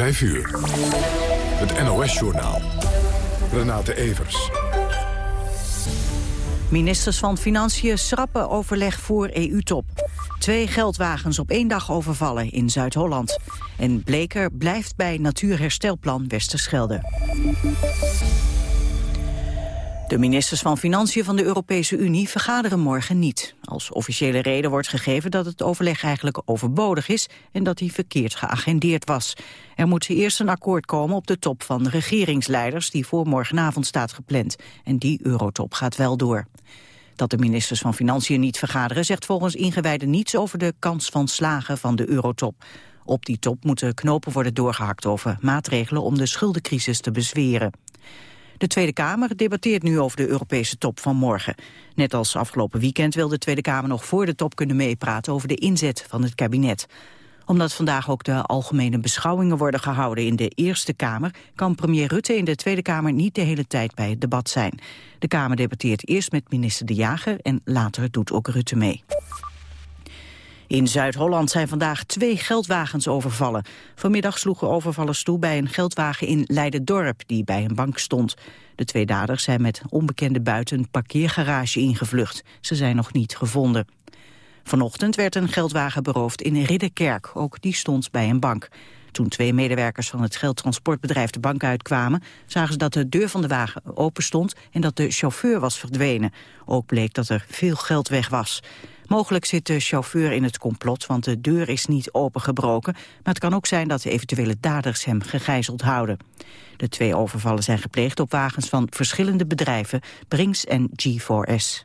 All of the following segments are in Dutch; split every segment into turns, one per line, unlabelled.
5 uur. Het NOS-journaal. Renate Evers.
Ministers van Financiën schrappen overleg voor EU-top. Twee geldwagens op één dag overvallen in Zuid-Holland. En Bleker blijft bij Natuurherstelplan Westerschelde. De ministers van Financiën van de Europese Unie vergaderen morgen niet. Als officiële reden wordt gegeven dat het overleg eigenlijk overbodig is en dat hij verkeerd geagendeerd was. Er moet eerst een akkoord komen op de top van de regeringsleiders die voor morgenavond staat gepland. En die eurotop gaat wel door. Dat de ministers van Financiën niet vergaderen zegt volgens ingewijden niets over de kans van slagen van de eurotop. Op die top moeten knopen worden doorgehakt over maatregelen om de schuldencrisis te bezweren. De Tweede Kamer debatteert nu over de Europese top van morgen. Net als afgelopen weekend wil de Tweede Kamer nog voor de top kunnen meepraten over de inzet van het kabinet omdat vandaag ook de algemene beschouwingen worden gehouden in de Eerste Kamer, kan premier Rutte in de Tweede Kamer niet de hele tijd bij het debat zijn. De Kamer debatteert eerst met minister De Jager en later doet ook Rutte mee. In Zuid-Holland zijn vandaag twee geldwagens overvallen. Vanmiddag sloegen overvallers toe bij een geldwagen in Leiden-dorp die bij een bank stond. De twee daders zijn met onbekende buiten een parkeergarage ingevlucht. Ze zijn nog niet gevonden. Vanochtend werd een geldwagen beroofd in Ridderkerk. Ook die stond bij een bank. Toen twee medewerkers van het geldtransportbedrijf de bank uitkwamen... zagen ze dat de deur van de wagen open stond en dat de chauffeur was verdwenen. Ook bleek dat er veel geld weg was. Mogelijk zit de chauffeur in het complot, want de deur is niet opengebroken. Maar het kan ook zijn dat de eventuele daders hem gegijzeld houden. De twee overvallen zijn gepleegd op wagens van verschillende bedrijven, Brinks en G4S.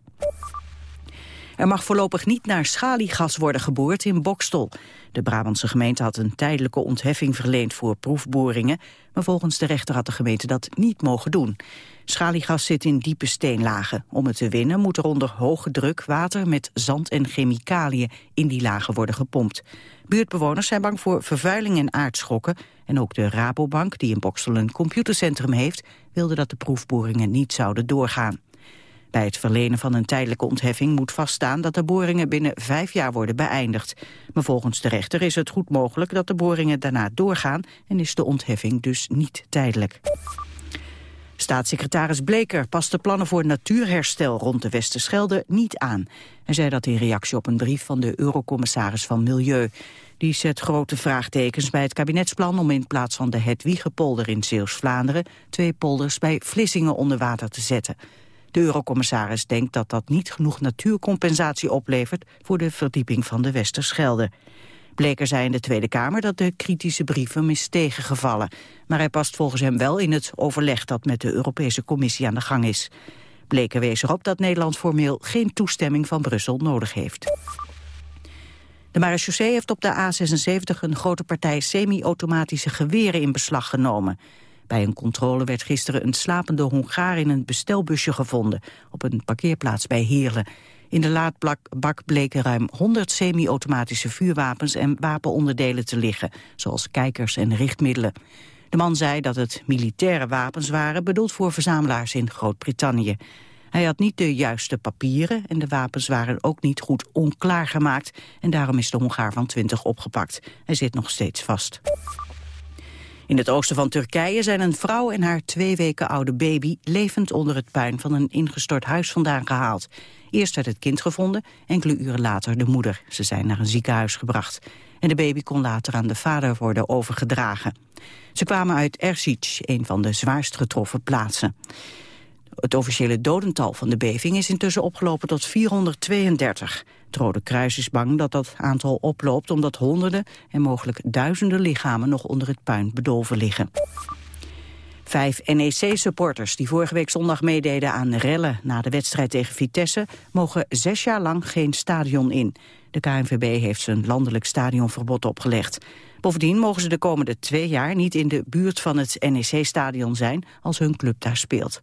Er mag voorlopig niet naar schaliegas worden geboord in Bokstel. De Brabantse gemeente had een tijdelijke ontheffing verleend voor proefboringen, maar volgens de rechter had de gemeente dat niet mogen doen. Schaliegas zit in diepe steenlagen. Om het te winnen moet er onder hoge druk water met zand en chemicaliën in die lagen worden gepompt. Buurtbewoners zijn bang voor vervuiling en aardschokken. En ook de Rabobank, die in Boksel een computercentrum heeft, wilde dat de proefboringen niet zouden doorgaan. Bij het verlenen van een tijdelijke ontheffing moet vaststaan dat de boringen binnen vijf jaar worden beëindigd. Maar volgens de rechter is het goed mogelijk dat de boringen daarna doorgaan en is de ontheffing dus niet tijdelijk. Staatssecretaris Bleker past de plannen voor natuurherstel rond de Westerschelde niet aan. Hij zei dat in reactie op een brief van de eurocommissaris van Milieu. Die zet grote vraagtekens bij het kabinetsplan om in plaats van de Hedwiegepolder in Zeeuws-Vlaanderen twee polders bij Vlissingen onder water te zetten. De eurocommissaris denkt dat dat niet genoeg natuurcompensatie oplevert voor de verdieping van de Westerschelde. Bleker zei in de Tweede Kamer dat de kritische brieven is tegengevallen. Maar hij past volgens hem wel in het overleg dat met de Europese Commissie aan de gang is. Bleker wees erop dat Nederland formeel geen toestemming van Brussel nodig heeft. De marechaussee heeft op de A76 een grote partij semi-automatische geweren in beslag genomen. Bij een controle werd gisteren een slapende Hongaar in een bestelbusje gevonden op een parkeerplaats bij Heerlen. In de laadbak bleken ruim 100 semi-automatische vuurwapens en wapenonderdelen te liggen, zoals kijkers en richtmiddelen. De man zei dat het militaire wapens waren, bedoeld voor verzamelaars in Groot-Brittannië. Hij had niet de juiste papieren en de wapens waren ook niet goed onklaargemaakt en daarom is de Hongaar van 20 opgepakt. Hij zit nog steeds vast. In het oosten van Turkije zijn een vrouw en haar twee weken oude baby levend onder het puin van een ingestort huis vandaan gehaald. Eerst werd het kind gevonden, enkele uren later de moeder. Ze zijn naar een ziekenhuis gebracht. En de baby kon later aan de vader worden overgedragen. Ze kwamen uit Erzic, een van de zwaarst getroffen plaatsen. Het officiële dodental van de beving is intussen opgelopen tot 432. Het Rode Kruis is bang dat dat aantal oploopt omdat honderden en mogelijk duizenden lichamen nog onder het puin bedolven liggen. Vijf NEC-supporters die vorige week zondag meededen aan rellen na de wedstrijd tegen Vitesse mogen zes jaar lang geen stadion in. De KNVB heeft een landelijk stadionverbod opgelegd. Bovendien mogen ze de komende twee jaar niet in de buurt van het NEC-stadion zijn als hun club daar speelt.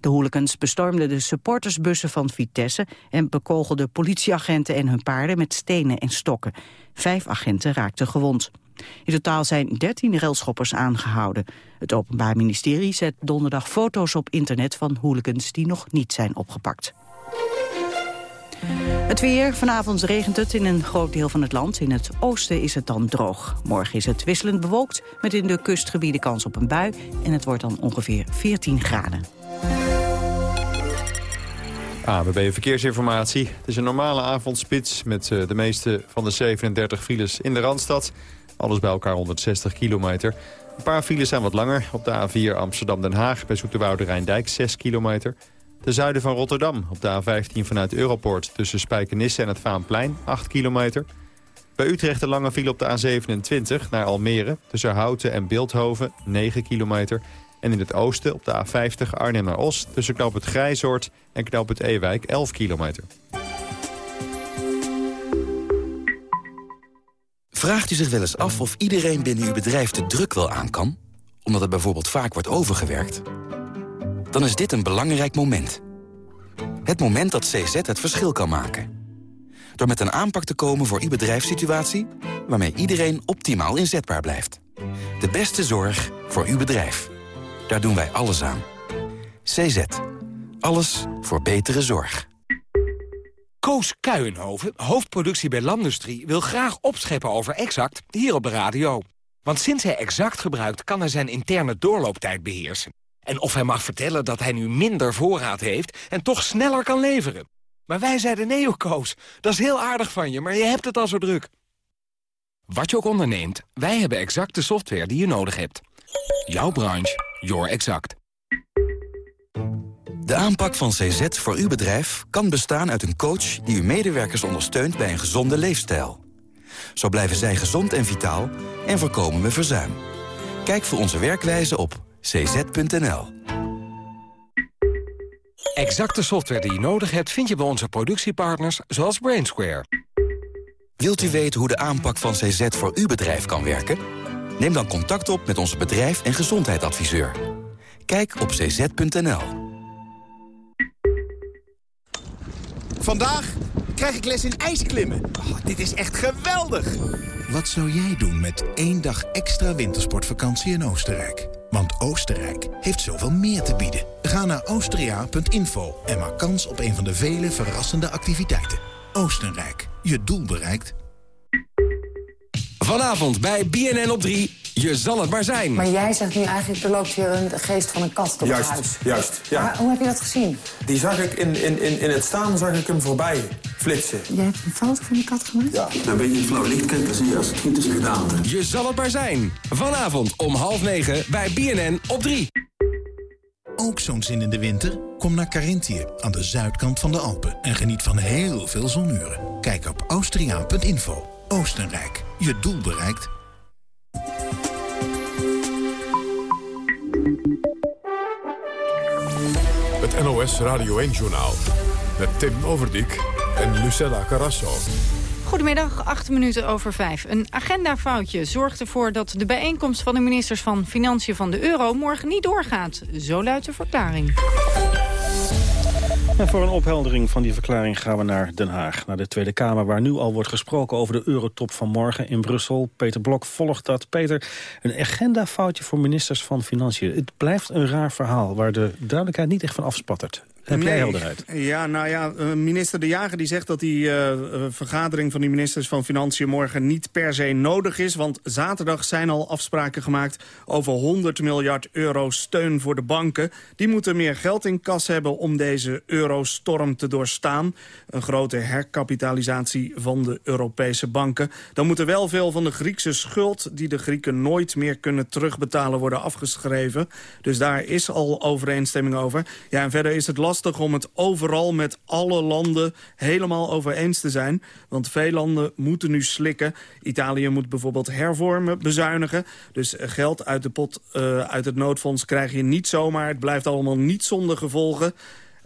De hooligans bestormden de supportersbussen van Vitesse en bekogelden politieagenten en hun paarden met stenen en stokken. Vijf agenten raakten gewond. In totaal zijn 13 relschoppers aangehouden. Het Openbaar Ministerie zet donderdag foto's op internet van hooligans die nog niet zijn opgepakt. Het weer. Vanavond regent het in een groot deel van het land. In het oosten is het dan droog. Morgen is het wisselend bewolkt met in de kustgebieden kans op een bui. En het wordt dan ongeveer 14 graden.
ABB Verkeersinformatie. Het is een normale avondspits met eh, de meeste van de 37 files in de Randstad. Alles bij elkaar 160 kilometer. Een paar files zijn wat langer. Op de A4 Amsterdam-Den Haag bij Zoeterwoude Rijndijk 6 kilometer. Ten zuiden van Rotterdam op de A15 vanuit Europort... tussen Spijkenisse en het Vaanplein, 8 kilometer. Bij Utrecht een lange file op de A27 naar Almere... tussen Houten en Beeldhoven, 9 kilometer. En in het oosten op de A50 Arnhem naar Os... tussen knoop het Grijzoord en knoop het Ewijk, 11 kilometer.
Vraagt u zich wel eens af of iedereen binnen uw bedrijf de druk wel aan kan? Omdat er bijvoorbeeld vaak wordt overgewerkt? Dan is dit een belangrijk moment. Het moment dat CZ het verschil kan maken. Door met een aanpak te komen voor uw bedrijfssituatie... waarmee iedereen optimaal inzetbaar blijft. De beste zorg voor uw bedrijf. Daar doen wij alles aan. CZ. Alles voor betere zorg.
Koos Kuijenhoven, hoofdproductie bij Landustrie... wil graag opscheppen over Exact hier op de radio. Want sinds hij Exact gebruikt... kan hij zijn interne doorlooptijd beheersen. En of hij mag vertellen dat hij nu minder voorraad heeft... en toch sneller kan leveren. Maar wij zeiden nee, Koos. Dat is heel aardig van je, maar je hebt het al zo druk. Wat je ook onderneemt, wij hebben exact de software die je nodig hebt. Jouw branche, your exact.
De aanpak van CZ voor uw bedrijf kan bestaan uit een coach... die uw medewerkers ondersteunt bij een gezonde leefstijl. Zo blijven zij gezond en vitaal en voorkomen we verzuim. Kijk voor onze werkwijze op cz.nl.
Exacte software die je nodig hebt vind je bij onze productiepartners zoals Brainsquare.
Wilt u weten hoe de aanpak van CZ voor uw bedrijf kan werken? Neem dan contact op met onze bedrijf- en gezondheidsadviseur. Kijk op cz.nl.
Vandaag krijg ik les in ijsklimmen. Oh, dit is echt geweldig!
Wat zou jij doen met één dag extra wintersportvakantie in Oostenrijk? Want Oostenrijk heeft zoveel meer te bieden. Ga naar austria.info en maak kans op een van de vele verrassende activiteiten. Oostenrijk, je doel bereikt.
Vanavond bij BNN op 3, je zal het maar zijn.
Maar jij zegt nu eigenlijk, er loopt hier een geest van een kat door
Juist,
het huis.
juist, ja.
Maar hoe heb je dat gezien?
Die zag ik in, in, in, in het staan zag ik hem voorbij flitsen.
Jij hebt een foto van die kat gemaakt?
Ja, dan ben je in het flauw licht kijken, dan zie je als het goed is gedaan.
Je zal het maar zijn. Vanavond om half negen bij BNN op 3.
Ook zo'n zin in de winter? Kom naar Carinthië, aan de zuidkant van de Alpen... en geniet van heel veel zonuren. Kijk op austriaan.info. Oostenrijk, je doel bereikt.
Het NOS Radio 1-journaal. Met Tim Overdijk en Lucella Carrasso.
Goedemiddag, acht minuten over vijf. Een agendafoutje zorgt ervoor dat de bijeenkomst van de ministers van Financiën van de euro morgen niet doorgaat. Zo luidt de verklaring.
En voor een opheldering van die verklaring gaan we naar Den Haag. Naar de Tweede Kamer, waar nu al wordt gesproken over de eurotop van morgen in Brussel. Peter Blok volgt dat. Peter, een agendafoutje voor ministers van Financiën. Het blijft een raar verhaal waar de duidelijkheid niet echt van afspattert. Heb jij helderheid?
Ja, nou ja, eh, minister De Jager die zegt dat die eh, vergadering van die ministers van Financiën morgen niet per se nodig is. Want zaterdag zijn al afspraken gemaakt over 100 miljard euro steun voor de banken. Die moeten meer geld in kas hebben om deze eurostorm te doorstaan. Een grote herkapitalisatie van de Europese banken. Dan moet er wel veel van de Griekse schuld die de Grieken nooit meer kunnen terugbetalen worden afgeschreven. Dus daar is al overeenstemming over. Ja, en verder is het lastig om het overal met alle landen helemaal over eens te zijn. Want veel landen moeten nu slikken. Italië moet bijvoorbeeld hervormen, bezuinigen. Dus geld uit de pot, eh, uit het noodfonds krijg je niet zomaar. Het blijft allemaal niet zonder gevolgen.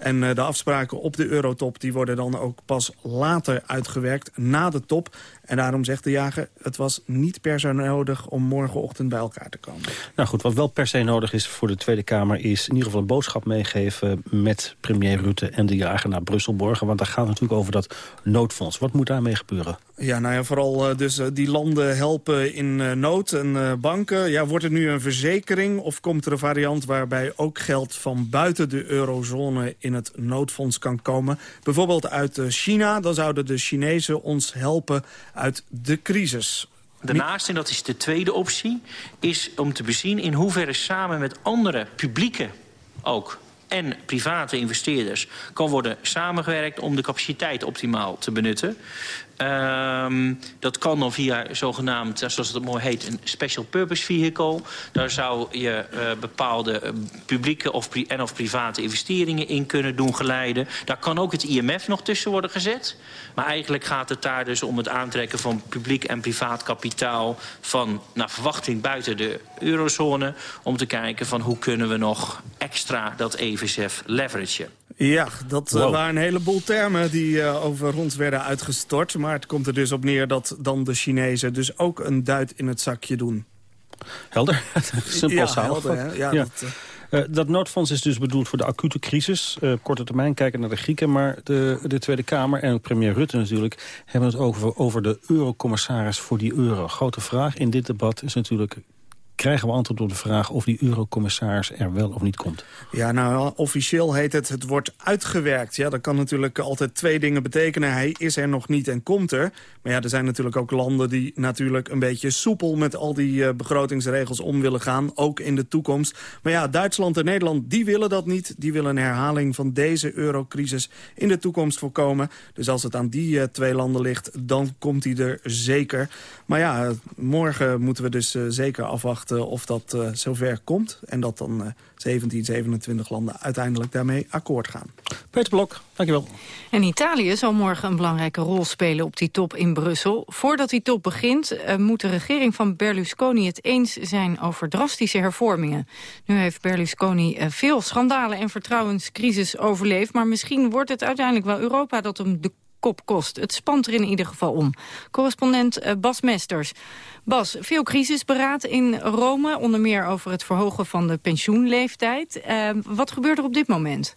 En eh, de afspraken op de eurotop die worden dan ook pas later uitgewerkt, na de top. En daarom zegt de jager, het was niet per se nodig om morgenochtend bij elkaar te komen.
Nou goed, wat wel per se nodig is voor de Tweede Kamer... is in ieder geval een boodschap meegeven met premier Rutte en de jager naar Brussel borgen. Want daar gaat het natuurlijk over dat noodfonds. Wat moet daarmee gebeuren?
Ja, nou ja, vooral uh, dus uh, die landen helpen in nood en banken. Ja, wordt het nu een verzekering of komt er een variant waarbij ook geld van buiten de eurozone in het noodfonds kan komen? Bijvoorbeeld uit China, dan zouden de Chinezen ons helpen uit de crisis.
Daarnaast, en dat is de tweede optie, is om te bezien in hoeverre samen met andere publieke ook en private investeerders kan worden samengewerkt om de capaciteit optimaal te benutten. Um, dat kan dan via zogenaamd, zoals het mooi heet, een special purpose vehicle. Daar zou je uh, bepaalde uh, publieke of en of private investeringen in kunnen doen geleiden. Daar kan ook het IMF nog tussen worden gezet. Maar eigenlijk gaat het daar dus om het aantrekken van publiek en privaat kapitaal... van naar verwachting buiten de eurozone... om te kijken van hoe kunnen we nog extra dat EVSF leveragen.
Ja, dat uh, waren een heleboel termen die uh, over ons werden uitgestort. Maar het komt er dus op neer dat dan de Chinezen dus ook een duit in het zakje doen.
Helder, simpel
ja, helder, hè? Ja,
ja.
Dat. Uh,
dat noodfonds is dus bedoeld voor de acute crisis. Uh, korte termijn kijken naar de Grieken. Maar de, de Tweede Kamer en premier Rutte natuurlijk... hebben het over, over de eurocommissaris voor die euro. Grote vraag in dit debat is natuurlijk krijgen we antwoord op de vraag of die eurocommissaris er wel of niet komt.
Ja, nou, officieel heet het, het wordt uitgewerkt. Ja, dat kan natuurlijk altijd twee dingen betekenen. Hij is er nog niet en komt er. Maar ja, er zijn natuurlijk ook landen die natuurlijk een beetje soepel met al die uh, begrotingsregels om willen gaan. Ook in de toekomst. Maar ja, Duitsland en Nederland, die willen dat niet. Die willen een herhaling van deze eurocrisis in de toekomst voorkomen. Dus als het aan die uh, twee landen ligt, dan komt hij er zeker. Maar ja, morgen moeten we dus zeker afwachten of dat uh, zover komt. En dat dan uh, 17, 27 landen uiteindelijk daarmee akkoord gaan.
Peter Blok, dankjewel.
En Italië zal morgen een belangrijke rol spelen op die top in Brussel. Voordat die top begint uh, moet de regering van Berlusconi het eens zijn over drastische hervormingen. Nu heeft Berlusconi veel schandalen en vertrouwenscrisis overleefd. Maar misschien wordt het uiteindelijk wel Europa dat hem de kop kost. Het spant er in ieder geval om. Correspondent uh, Bas Mesters. Bas, veel crisisberaad in Rome, onder meer over het verhogen van de pensioenleeftijd. Uh, wat gebeurt er op dit moment?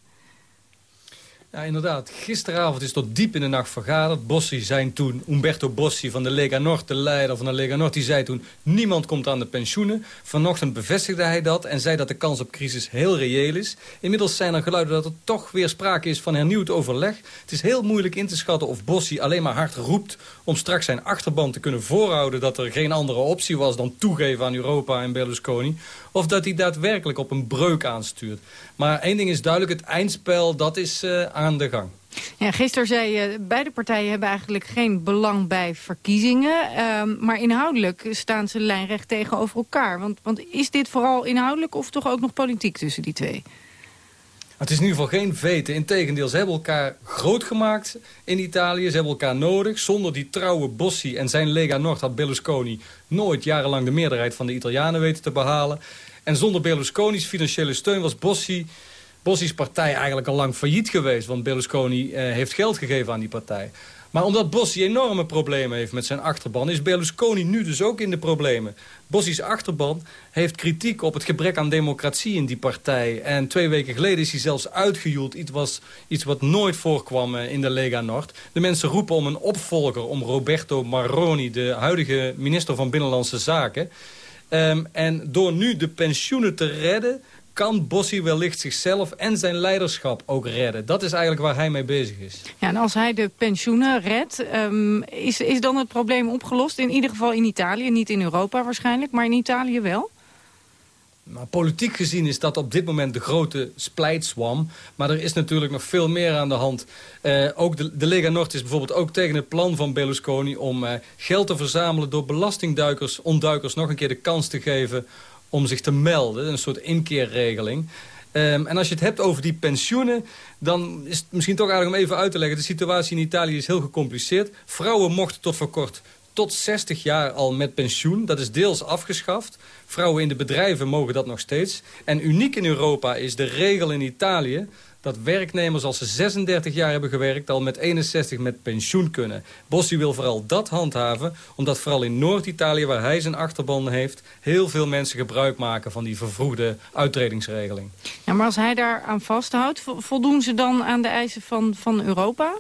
Ja, inderdaad. Gisteravond is tot diep in de nacht vergaderd. Bossi zei toen, Umberto Bossi van de Lega Nord, de leider van de Lega Nord... die zei toen, niemand komt aan de pensioenen. Vanochtend bevestigde hij dat en zei dat de kans op crisis heel reëel is. Inmiddels zijn er geluiden dat er toch weer sprake is van hernieuwd overleg. Het is heel moeilijk in te schatten of Bossi alleen maar hard roept... om straks zijn achterban te kunnen voorhouden dat er geen andere optie was... dan toegeven aan Europa en Berlusconi of dat hij daadwerkelijk op een breuk aanstuurt. Maar één ding is duidelijk, het eindspel dat is uh, aan de gang.
Ja, gisteren zei je, beide partijen hebben eigenlijk geen belang bij verkiezingen. Uh, maar inhoudelijk staan ze lijnrecht tegenover elkaar. Want, want is dit vooral inhoudelijk of toch ook nog politiek tussen die twee?
Het is in ieder geval geen veten. Integendeel, ze hebben elkaar groot gemaakt in Italië. Ze hebben elkaar nodig. Zonder die trouwe Bossi en zijn Lega Nord had Berlusconi nooit jarenlang de meerderheid van de Italianen weten te behalen. En zonder Berlusconi's financiële steun was Bossi, Bossi's partij eigenlijk al lang failliet geweest. Want Berlusconi eh, heeft geld gegeven aan die partij. Maar omdat Bossi enorme problemen heeft met zijn achterban... is Berlusconi nu dus ook in de problemen. Bossi's achterban heeft kritiek op het gebrek aan democratie in die partij. En twee weken geleden is hij zelfs uitgejoeld. Iets, was, iets wat nooit voorkwam in de Lega Nord. De mensen roepen om een opvolger, om Roberto Maroni... de huidige minister van Binnenlandse Zaken... Um, en door nu de pensioenen te redden kan Bossi wellicht zichzelf en zijn leiderschap ook redden. Dat is eigenlijk waar hij mee bezig is.
Ja, en als hij de pensioenen redt, um, is, is dan het probleem opgelost? In ieder geval in Italië, niet in Europa waarschijnlijk, maar in Italië wel?
Maar politiek gezien is dat op dit moment de grote splijtswam. Maar er is natuurlijk nog veel meer aan de hand. Uh, ook de, de, Lega Nord is bijvoorbeeld ook tegen het plan van Berlusconi... om uh, geld te verzamelen door belastingduikers, ontduikers... nog een keer de kans te geven om zich te melden. Een soort inkeerregeling. Um, en als je het hebt over die pensioenen... dan is het misschien toch aardig om even uit te leggen. De situatie in Italië is heel gecompliceerd. Vrouwen mochten tot voor kort tot 60 jaar al met pensioen. Dat is deels afgeschaft. Vrouwen in de bedrijven mogen dat nog steeds. En uniek in Europa is de regel in Italië dat werknemers als ze 36 jaar hebben gewerkt... al met 61 met pensioen kunnen. Bossi wil vooral dat handhaven... omdat vooral in Noord-Italië, waar hij zijn achterban heeft... heel veel mensen gebruik maken van die vervroegde uitredingsregeling.
Ja, maar als hij daar aan vasthoudt, voldoen ze dan aan de eisen van, van Europa?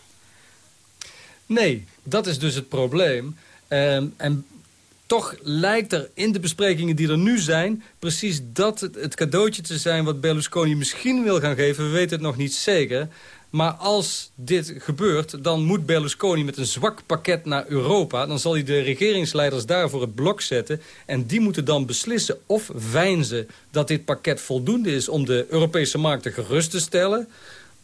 Nee, dat is dus het probleem. Um, en toch lijkt er in de besprekingen die er nu zijn... precies dat het, cadeautje te zijn wat Berlusconi misschien wil gaan geven. We weten het nog niet zeker. Maar als dit gebeurt, dan moet Berlusconi met een zwak pakket naar Europa. Dan zal hij de regeringsleiders daar voor het blok zetten. En die moeten dan beslissen of veinzen dat dit pakket voldoende is... om de Europese markten gerust te stellen...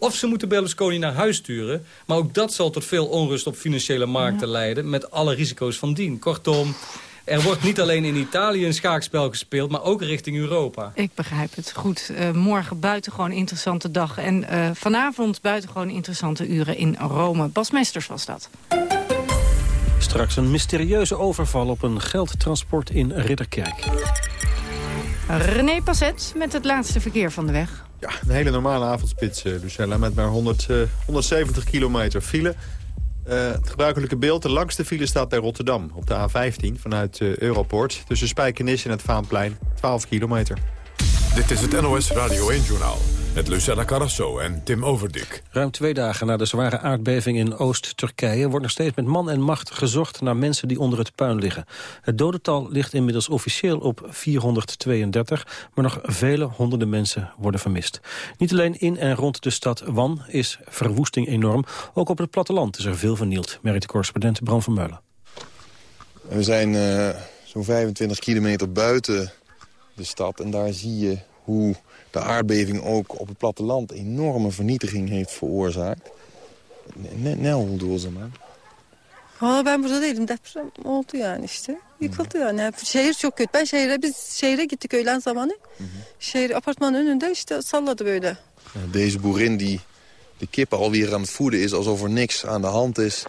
Of ze moeten Berlusconi naar huis sturen. Maar ook dat zal tot veel onrust op financiële markten leiden... met alle risico's van dien. Kortom, er wordt niet alleen in Italië een schaakspel gespeeld... maar ook richting Europa.
Ik begrijp het. Goed, uh, morgen buitengewoon interessante dag. En uh, vanavond buitengewoon interessante uren in Rome. Bas Mesters was dat.
Straks een mysterieuze overval op een geldtransport in Ridderkerk.
René Passet met het laatste verkeer van de weg.
Ja, een hele normale avondspits, uh, Lucella, met maar 100, 170 kilometer file. Uh, het gebruikelijke beeld, de langste file staat bij Rotterdam... op de A15 vanuit uh, Europort. Tussen Spijkenis en het Vaanplein, 12 kilometer.
Dit is het NOS Radio 1-journaal met Lucella Carrasso en Tim Overdik.
Ruim twee dagen na de zware aardbeving in Oost-Turkije... wordt nog steeds met man en macht gezocht naar mensen die onder het puin liggen. Het dodental ligt inmiddels officieel op 432... maar nog vele honderden mensen worden vermist. Niet alleen in en rond de stad Wan is verwoesting enorm. Ook op het platteland is er veel vernield, merkt de correspondent Bram van Meulen.
We zijn uh, zo'n 25 kilometer buiten de stad en daar zie je hoe de aardbeving ook op het platteland enorme vernietiging heeft veroorzaakt. Nel o zaman?
Valla ben burada değilim. Deprem oldu yani işte. Yıkıldı yani. Şehir çok kötü. Ben şehre, biz şehre gittik öğlen zamanı. Şehir apartmanın önünde işte salladı böyle.
Deze boerin die de kippen alweer aan het voeden is alsof er niks aan de hand is.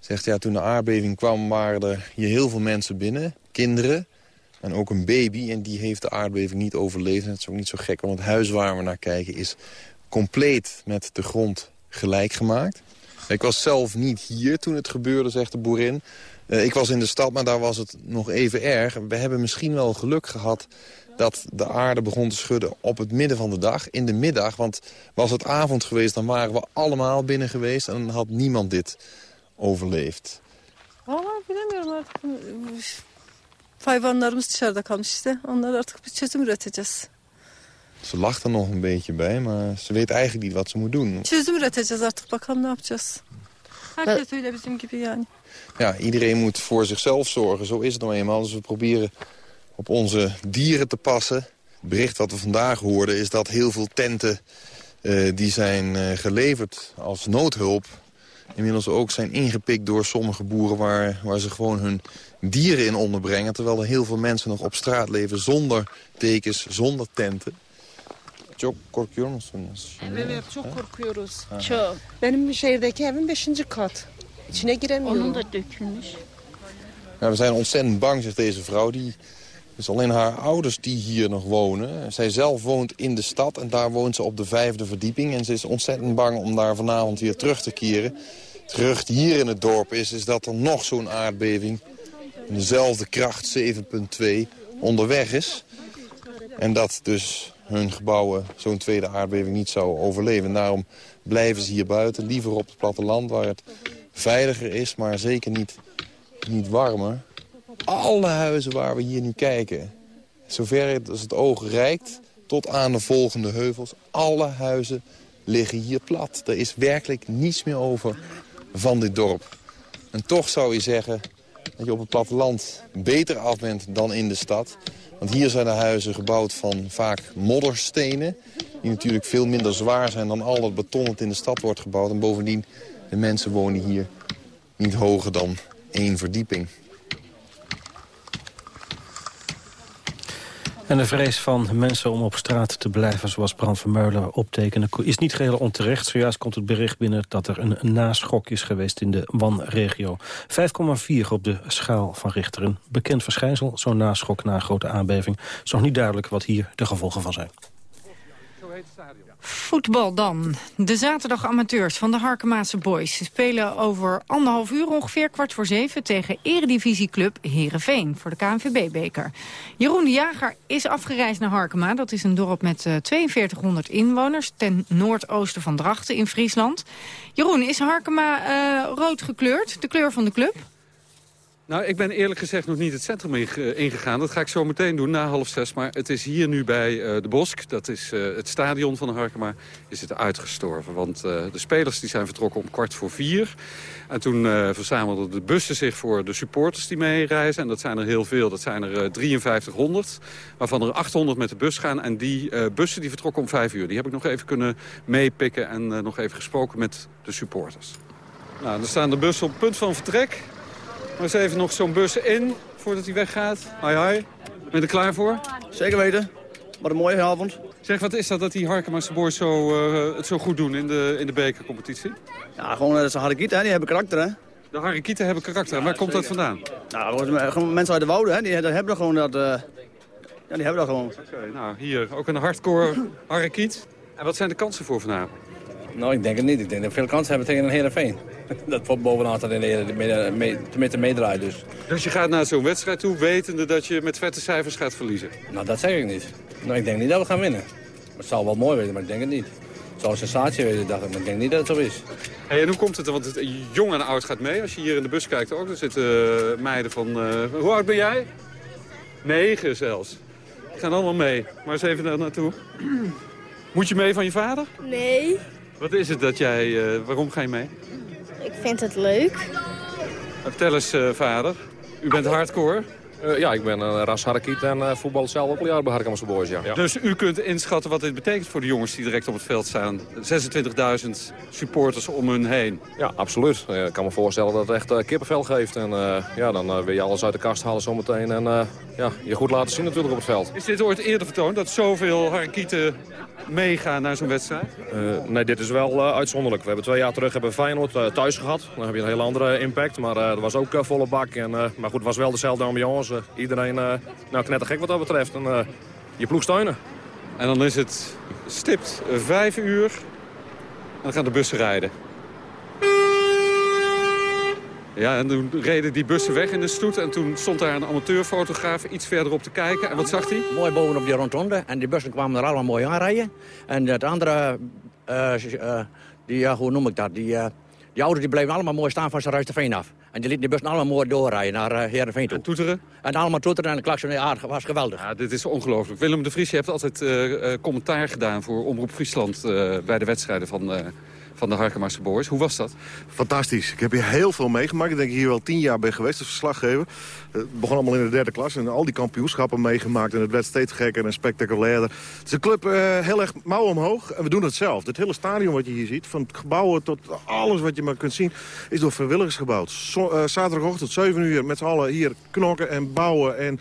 Zegt ja, toen de aardbeving kwam waren er hier heel veel mensen binnen. Kinderen, en ook een baby. En die heeft de aardbeving niet overleefd. Het is ook niet zo gek, want het huis waar we naar kijken... is compleet met de grond gelijk gemaakt. Ik was zelf niet hier toen het gebeurde, zegt de boerin. Uh, ik was in de stad, maar daar was het nog even erg. We hebben misschien wel geluk gehad dat de aarde begon te schudden op het midden van de dag, in de middag. Want was het avond geweest, dan waren we allemaal binnen geweest... en dan had niemand dit overleefd.
Hayvanlarımız dışarıda kalmış işte. Onlar artık bir çözüm üreteceğiz.
Ze lacht er nog een beetje bij, maar ze weet eigenlijk niet wat ze moet doen.
Çözüm üreteceğiz artık. Bakalım ne yapacağız. Herkes öyle bizim gibi yani.
Ja, iedereen moet voor zichzelf zorgen. Zo is het nou eenmaal. Dus we proberen op onze dieren te passen. Het bericht wat we vandaag hoorden is dat heel veel tenten... Uh, die zijn uh, geleverd als noodhulp... inmiddels ook zijn ingepikt door sommige boeren... waar, waar ze gewoon hun dieren in onderbrengen... terwijl er heel veel mensen nog op straat leven zonder tekens, zonder tenten. Çok korkuyor musunuz?
Evet, çok korkuyoruz. Çok. Benim şehirdeki evim beşinci kat. İçine giremiyorum. Onun da dökülmüş.
Ja, we zijn ontzettend bang, zegt deze vrouw. Die is alleen haar ouders die hier nog wonen. Zij zelf woont in de stad en daar woont ze op de vijfde verdieping. En ze is ontzettend bang om daar vanavond weer terug te keren. Het gerucht hier in het dorp is, is dat er nog zo'n aardbeving dezelfde kracht, 7,2, onderweg is. En dat dus hun gebouwen zo'n tweede aardbeving niet zou overleven. daarom blijven ze hier buiten, liever op het platteland waar het veiliger is, maar zeker niet, niet warmer. Alle huizen waar we hier nu kijken, zover als het oog reikt, tot aan de volgende heuvels, alle huizen liggen hier plat. Er is werkelijk niets meer over van dit dorp. En toch zou je zeggen, dat je op het platteland beter af bent dan in de stad. Want hier zijn de huizen gebouwd van vaak modderstenen... die natuurlijk veel minder zwaar zijn dan al dat beton dat in de stad wordt gebouwd. En bovendien, de mensen wonen hier niet hoger dan één verdieping.
En de vrees van mensen om op straat te blijven, zoals Brand Vermeulen optekenen, is niet geheel onterecht. Zojuist komt het bericht binnen dat er een naschok is geweest in de Wan-regio. 5,4 op de schaal van Richter. Een bekend verschijnsel, zo'n naschok na een grote aardbeving. Het is nog niet duidelijk wat hier de gevolgen van zijn. Zo heet het stadion.
Voetbal dan. De zaterdag amateurs van de Harkemaatse Boys spelen over anderhalf uur ongeveer kwart voor zeven tegen eredivisieclub Heerenveen voor de KNVB-beker. Jeroen de Jager is afgereisd naar Harkema. Dat is een dorp met 4200 inwoners ten noordoosten van Drachten in Friesland. Jeroen, is Harkema uh, rood gekleurd, de kleur van de club?
Nou, ik ben eerlijk gezegd nog niet het centrum ingegaan. Dat ga ik zo meteen doen, na half zes. Maar het is hier nu bij uh, de Bosk, dat is uh, het stadion van Harkema, is het uitgestorven. Want de spelers die zijn vertrokken om kwart voor vier. En toen verzamelden de bussen zich voor de supporters die meereizen. En dat zijn er heel veel, dat zijn er 5300. Waarvan er 800 met de bus gaan. En die bussen die vertrokken om vijf uur. Die heb ik nog even kunnen meepikken en nog even gesproken met de supporters. Nou, er staan de bussen op punt van vertrek. Maar eens even nog zo'n bus in voordat hij weggaat. Hoi, hoi. Ben je er klaar voor?
Zeker weten. Wat een mooie avond.
Zeg, wat is dat dat die Harkema's Boys zo, uh, het zo goed doen in de, in de bekercompetitie?
Ja, gewoon uh, de Harakieten, die hebben karakter, hè.
De Harakieten hebben karakter. Ja, Waar komt dat vandaan?
Nou, gewoon mensen uit de wouden, hè. Die, die hebben gewoon dat... Uh, ja, die hebben dat gewoon.
Oké, okay, nou, hier ook een hardcore Harakiet. En wat zijn de kansen voor vanavond?
Nou, ik denk het niet. Ik denk dat we veel kansen hebben tegen een Heerenveen. dat voor bovenaan staat in de tenminste meedraait dus.
Dus je gaat naar zo'n wedstrijd toe wetende dat je met vette cijfers gaat verliezen?
Nou, dat zeg ik niet. Nou, ik denk niet dat we gaan winnen. Het zal wel mooi wezen, maar ik denk het niet. Het zal een sensatie wezen, dacht ik, maar ik denk niet dat het zo is.
Hey, en hoe komt het? Want het, jong en oud gaat mee. Als je hier in de bus kijkt ook, er zitten uh, meiden van... Uh, hoe oud ben jij? Negen zelfs. Die gaan allemaal mee. Maar eens even daar naartoe. Moet je mee van je vader?
Nee.
Wat is het dat jij... Uh, waarom ga je mee?
Ik vind het leuk.
Vertel eens, uh, vader. U bent hardcore?
Uh, ja, ik ben een ras Harakiet en uh, voetbal zelf ook al jaren bij Boys, ja. ja.
Dus u kunt inschatten wat dit betekent voor de jongens die direct op het veld staan. 26.000 supporters om hun heen.
Ja, absoluut. ik kan me voorstellen dat het echt uh, kippenvel geeft. En ja, dan wil je alles uit de kast halen zometeen. En ja, je goed laten zien natuurlijk op het veld.
Is dit ooit eerder vertoond dat zoveel Harakieten meegaan naar zo'n wedstrijd?
Uh, nee, dit is wel uh, uitzonderlijk. We hebben twee jaar terug hebben Feyenoord uh, thuis gehad. Dan heb je een hele andere impact. Maar dat was ook volle bak. En, maar goed, het was wel dezelfde ambiance. iedereen nou, knettergek wat dat betreft. En, je ploeg steunen.
En dan is het stipt vijf uur. En dan gaan de bussen rijden. Ja, en toen reden die bussen weg in de stoet. En toen stond daar een amateurfotograaf iets verderop te kijken. En wat zag hij?
Mooi bovenop die rondonde. En die bussen kwamen er allemaal mooi aanrijden. En het andere, uh, uh, die, uh, hoe noem ik dat? Die, die auto's die bleven allemaal mooi staan van zijn Ruisterveen af. En die lieten die bussen allemaal mooi doorrijden naar uh, Heerenveen toe.
En toeteren?
En allemaal toeteren en de klakson ja, was geweldig.
Ja, dit is ongelooflijk. Willem de Vries, je hebt altijd commentaar gedaan voor Omroep Friesland... bij de wedstrijden van van de Harkemaarse Boys. Hoe was dat?
Fantastisch. Ik heb hier heel veel meegemaakt. Ik denk dat ik hier wel tien jaar ben geweest als verslaggever. Het begon allemaal in de derde klas en al die kampioenschappen meegemaakt. En het werd steeds gekker en spectaculairder. Het is een club uh, heel erg mouw omhoog. En we doen het zelf. Het hele stadion wat je hier ziet, van het gebouwen tot alles wat je maar kunt zien... is door vrijwilligers gebouwd. Zo, uh, zaterdagochtend 7 uur met z'n allen hier knokken en bouwen. En,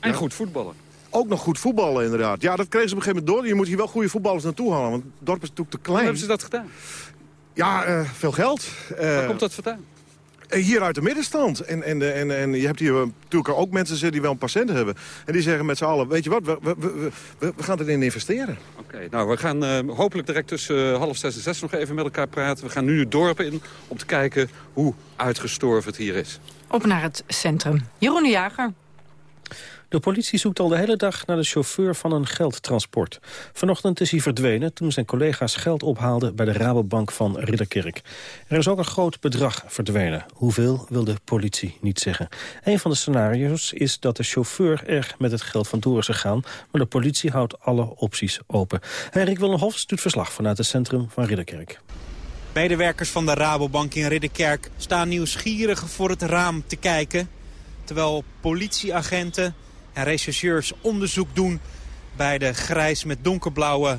en goed voetballen
ook nog goed voetballen inderdaad. Ja, dat kregen ze op een gegeven moment door. Je moet hier wel goede voetballers naartoe halen, want het dorp is natuurlijk te klein. Hoe
hebben ze dat gedaan?
Ja, uh, veel geld.
Uh, Waar komt dat vandaan?
Hier uit de middenstand. En, en, en, en je hebt hier natuurlijk ook mensen zitten die wel een patiënt hebben. En die zeggen met z'n allen, weet je wat, we, we, we, we gaan erin investeren.
Oké, nou we gaan uh, hopelijk direct tussen uh, half zes en zes nog even met elkaar praten. We gaan nu het dorp in om te kijken hoe uitgestorven het hier is.
Op naar het centrum. Jeroen de Jager.
De politie zoekt al de hele dag naar de chauffeur van een geldtransport. Vanochtend is hij verdwenen toen zijn collega's geld ophaalden bij de Rabobank van Ridderkerk. Er is ook een groot bedrag verdwenen. Hoeveel wil de politie niet zeggen. Een van de scenario's is dat de chauffeur er met het geld vandoor is gegaan, maar de politie houdt alle opties open. Henrik Willemhofs doet verslag vanuit het centrum van Ridderkerk.
Medewerkers van de Rabobank in Ridderkerk staan nieuwsgierig voor het raam te kijken. Terwijl politieagenten en rechercheurs onderzoek doen bij de grijs met donkerblauwe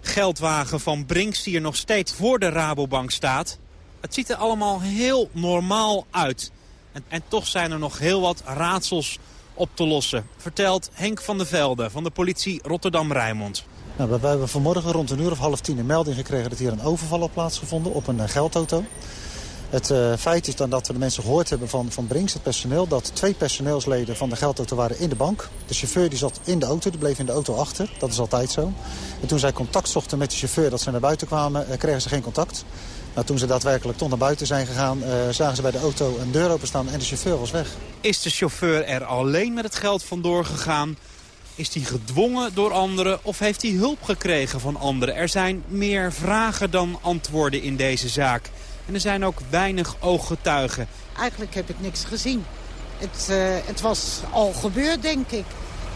geldwagen van Brinks... die er nog steeds voor de Rabobank staat. Het ziet er allemaal heel normaal uit. En, en toch zijn er nog heel wat raadsels op te lossen. Vertelt Henk van der Velde van de politie Rotterdam-Rijnmond.
Nou, we hebben vanmorgen rond een uur of half tien een melding gekregen... dat hier een overval op plaatsgevonden op een geldauto.
Het uh, feit is dan dat we de mensen gehoord hebben van, van Brinks, het personeel... dat twee personeelsleden van de geldauto waren in de bank. De chauffeur die zat in de auto, die bleef in de auto achter. Dat is altijd zo. En toen zij contact zochten met de chauffeur, dat ze naar buiten kwamen... Uh, kregen ze geen contact. Nou, toen ze daadwerkelijk toch naar buiten zijn gegaan... Uh, zagen ze bij de auto een deur openstaan en de chauffeur was weg.
Is de chauffeur er alleen met het geld vandoor gegaan? Is hij gedwongen door anderen of heeft hij hulp gekregen van anderen? Er zijn meer vragen dan antwoorden in deze zaak. En er zijn ook weinig ooggetuigen.
Eigenlijk heb ik niks gezien. Het, uh, het was al gebeurd, denk ik.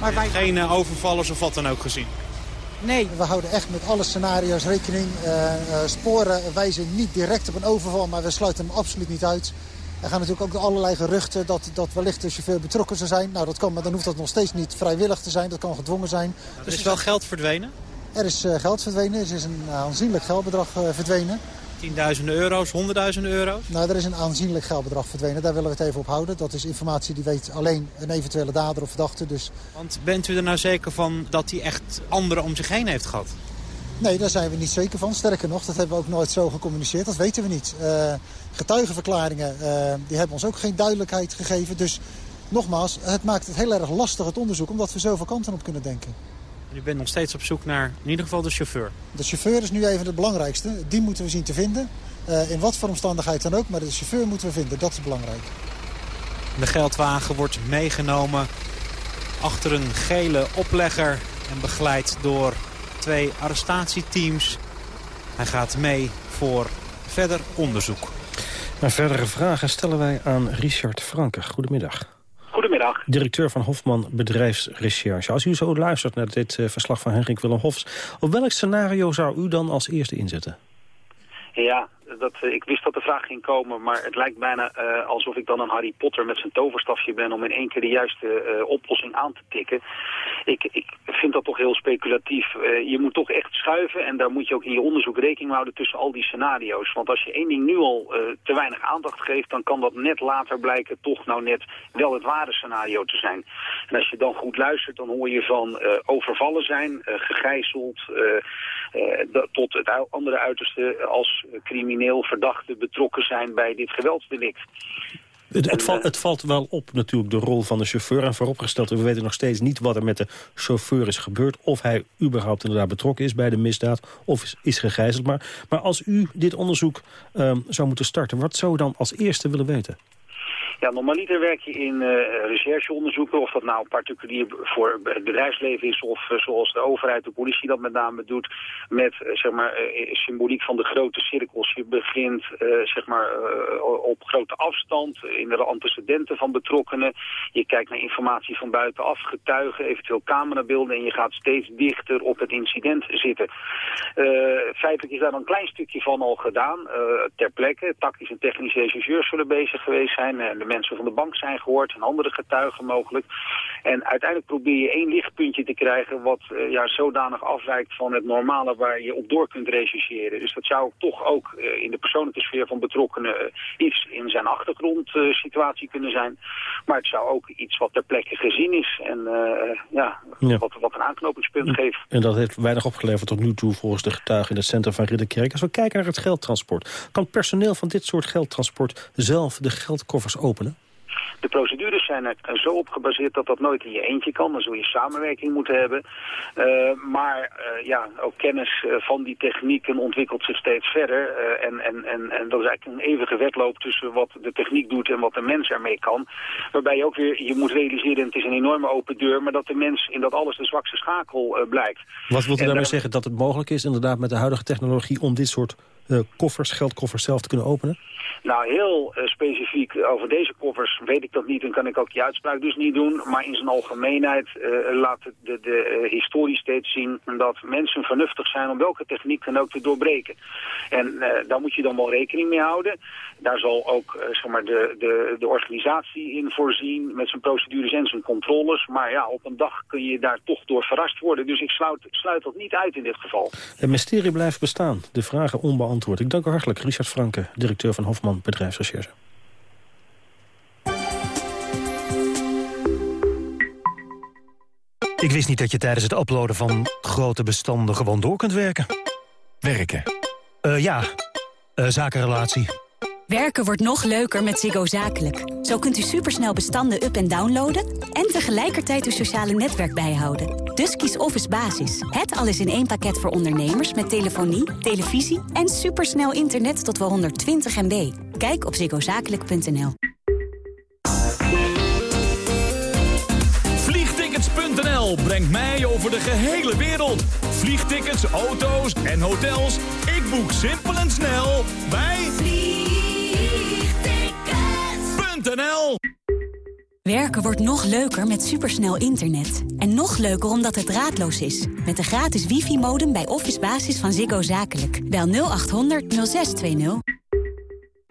Maar wij... Geen uh, overvallers of wat dan ook gezien?
Nee.
We houden echt met alle scenario's rekening. Uh, sporen wijzen niet direct op een overval, maar we sluiten hem absoluut niet uit. Er gaan natuurlijk ook allerlei geruchten dat, dat wellicht de chauffeur betrokken zou zijn. Nou, dat kan, maar dan hoeft dat nog steeds niet vrijwillig te zijn. Dat kan gedwongen zijn.
Er is dus wel geld verdwenen?
Er is uh, geld verdwenen. Er is een aanzienlijk geldbedrag uh, verdwenen.
Tienduizenden euro's, honderdduizenden euro's?
Nou, er is een aanzienlijk geldbedrag verdwenen. Daar willen we het even op houden. Dat is informatie die weet alleen een eventuele dader of verdachte. Dus...
Want bent u er nou zeker van dat hij echt anderen om zich heen heeft gehad?
Nee, daar zijn we niet zeker van. Sterker nog, dat hebben we ook nooit zo gecommuniceerd. Dat weten we niet. Uh, getuigenverklaringen uh, die hebben ons ook geen duidelijkheid gegeven. Dus nogmaals, het maakt het heel erg lastig het onderzoek... omdat we zoveel kanten op kunnen denken.
En u bent nog steeds op zoek naar in ieder geval de chauffeur?
De chauffeur is nu even het belangrijkste. Die moeten we zien te vinden. Uh, in wat voor omstandigheid dan ook. Maar de chauffeur moeten we vinden. Dat is belangrijk.
De geldwagen wordt meegenomen achter een gele oplegger... en begeleid door twee arrestatieteams. Hij gaat mee voor verder onderzoek.
Maar verdere vragen stellen wij aan Richard Franke. Goedemiddag.
Goedemiddag.
Directeur van Hofman Bedrijfsrecherche. Als u zo luistert naar dit uh, verslag van Henrik Willem Hofs... op welk scenario zou u dan als eerste inzetten?
Ja, dat, uh, ik wist dat de vraag ging komen, maar het lijkt bijna uh, alsof ik dan een Harry Potter met zijn toverstafje ben om in één keer de juiste uh, oplossing aan te tikken. Ik, ik vind dat toch heel speculatief. je moet toch echt schuiven en daar moet je ook in je onderzoek rekening houden tussen al die scenario's. Want als je één ding nu al te weinig aandacht geeft, dan kan dat net later blijken toch nou net wel het ware scenario te zijn. En als je dan goed luistert, dan hoor je van overvallen zijn, gegijzeld, tot het andere uiterste als crimineel verdachten betrokken zijn bij dit geweldsdelict.
Het, het, val, het, valt wel op natuurlijk de rol van de chauffeur. En vooropgesteld, we weten nog steeds niet wat er met de chauffeur is gebeurd. Of hij überhaupt inderdaad betrokken is bij de misdaad. Of is, is gegijzeld. Maar, maar als u dit onderzoek um, zou moeten starten, wat zou u dan als eerste willen weten?
Ja, normaliter werk je in uh, rechercheonderzoeken, of dat nou particulier voor het bedrijfsleven is of uh, zoals de overheid, de politie dat met name doet, met uh, zeg maar symboliek van de grote cirkels. Je begint zeg maar op grote afstand in de antecedenten van betrokkenen. Je kijkt naar informatie van buitenaf, getuigen, eventueel camerabeelden en je gaat steeds dichter op het incident zitten. feitelijk is daar een klein stukje van al gedaan, ter plekke. Tactisch en technische rechercheurs zullen bezig geweest zijn. de mensen van de bank zijn gehoord en andere getuigen mogelijk. En uiteindelijk probeer je één lichtpuntje te krijgen wat uh, ja, zodanig afwijkt van het normale waar je op door kunt rechercheren. Dus dat zou toch ook uh, in de persoonlijke sfeer van betrokkenen uh, iets in zijn achtergrondsituatie kunnen zijn. Maar het zou ook iets wat ter plekke gezien is en ja, ja, Wat, wat een aanknopingspunt geeft.
En dat heeft weinig opgeleverd tot nu toe volgens de getuigen in het centrum van Ridderkerk. Als we kijken naar het geldtransport, kan personeel van dit soort geldtransport zelf de geldkoffers openen?
De procedures zijn er zo op gebaseerd dat dat nooit in je eentje kan. Dan zul je samenwerking moeten hebben. Uh, maar uh, ja, ook kennis van die technieken ontwikkelt zich steeds verder. en, en, en, en dat is eigenlijk een eeuwige wedloop tussen wat de techniek doet en wat de mens ermee kan. Waarbij je ook weer, je moet realiseren, het is een enorme open deur, maar dat de mens in dat alles de zwakste schakel blijkt.
Wat wilt u daarmee zeggen? Dat het mogelijk is inderdaad met de huidige technologie om dit soort koffers, geldkoffers zelf te kunnen openen?
Nou, heel uh, specifiek over deze koffers weet ik dat niet en kan ik ook die uitspraak dus niet doen. Maar in zijn algemeenheid uh, laat de, de, de historie steeds zien dat mensen vernuftig zijn om welke techniek dan ook te doorbreken. En daar moet je dan wel rekening mee houden. Daar zal ook zeg maar de, de, de organisatie in voorzien met zijn procedures en zijn controles. Maar ja, op een dag kun je daar toch door verrast worden. Dus ik sluit, sluit dat niet uit in dit geval.
Het mysterie blijft bestaan. De vragen onbeantwoord. Ik dank u hartelijk, Richard Franke, directeur van Hofman Bedrijfsrecherche.
Ik wist niet dat je tijdens het uploaden van grote bestanden gewoon door kunt werken.
Werken?
Uh, ja, uh, zakenrelatie
Werken wordt nog leuker met Ziggo Zakelijk. Zo kunt u supersnel bestanden up- en downloaden... en tegelijkertijd uw sociale netwerk bijhouden. Dus kies Office Basis. Het alles in één pakket voor ondernemers met telefonie, televisie... en supersnel internet tot wel 120 MB. Kijk op ziggozakelijk.nl.
Vliegtickets.nl brengt mij over de gehele wereld. Vliegtickets, auto's en hotels. Ik boek simpel en snel bij
Werken wordt nog leuker met supersnel internet. En nog leuker omdat het draadloos is. Met de gratis wifi-modem bij Office Basis van Ziggo Zakelijk. Bel 0800 0620.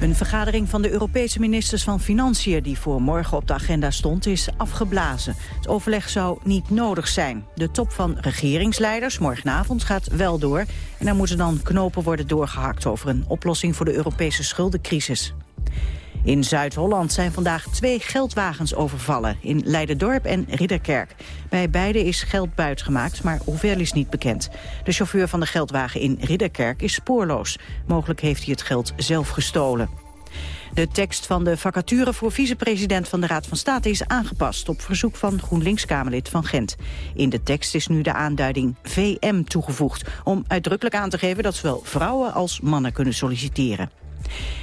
Een vergadering van de Europese ministers van Financiën... die voor morgen op de agenda stond, is afgeblazen. Het overleg zou niet nodig zijn. De top van regeringsleiders morgenavond gaat wel door... en daar moeten dan knopen worden doorgehakt... over een oplossing voor de Europese schuldencrisis. In Zuid-Holland zijn vandaag twee geldwagens overvallen, in Leiderdorp en Ridderkerk. Bij beide is geld buitgemaakt, maar hoeveel is niet bekend. De chauffeur van de geldwagen in Ridderkerk is spoorloos. Mogelijk heeft hij het geld zelf gestolen. De tekst van de vacature voor vicepresident van de Raad van State is aangepast op verzoek van GroenLinks-Kamerlid van Gent. In de tekst is nu de aanduiding VM toegevoegd om uitdrukkelijk aan te geven dat zowel vrouwen als mannen kunnen solliciteren.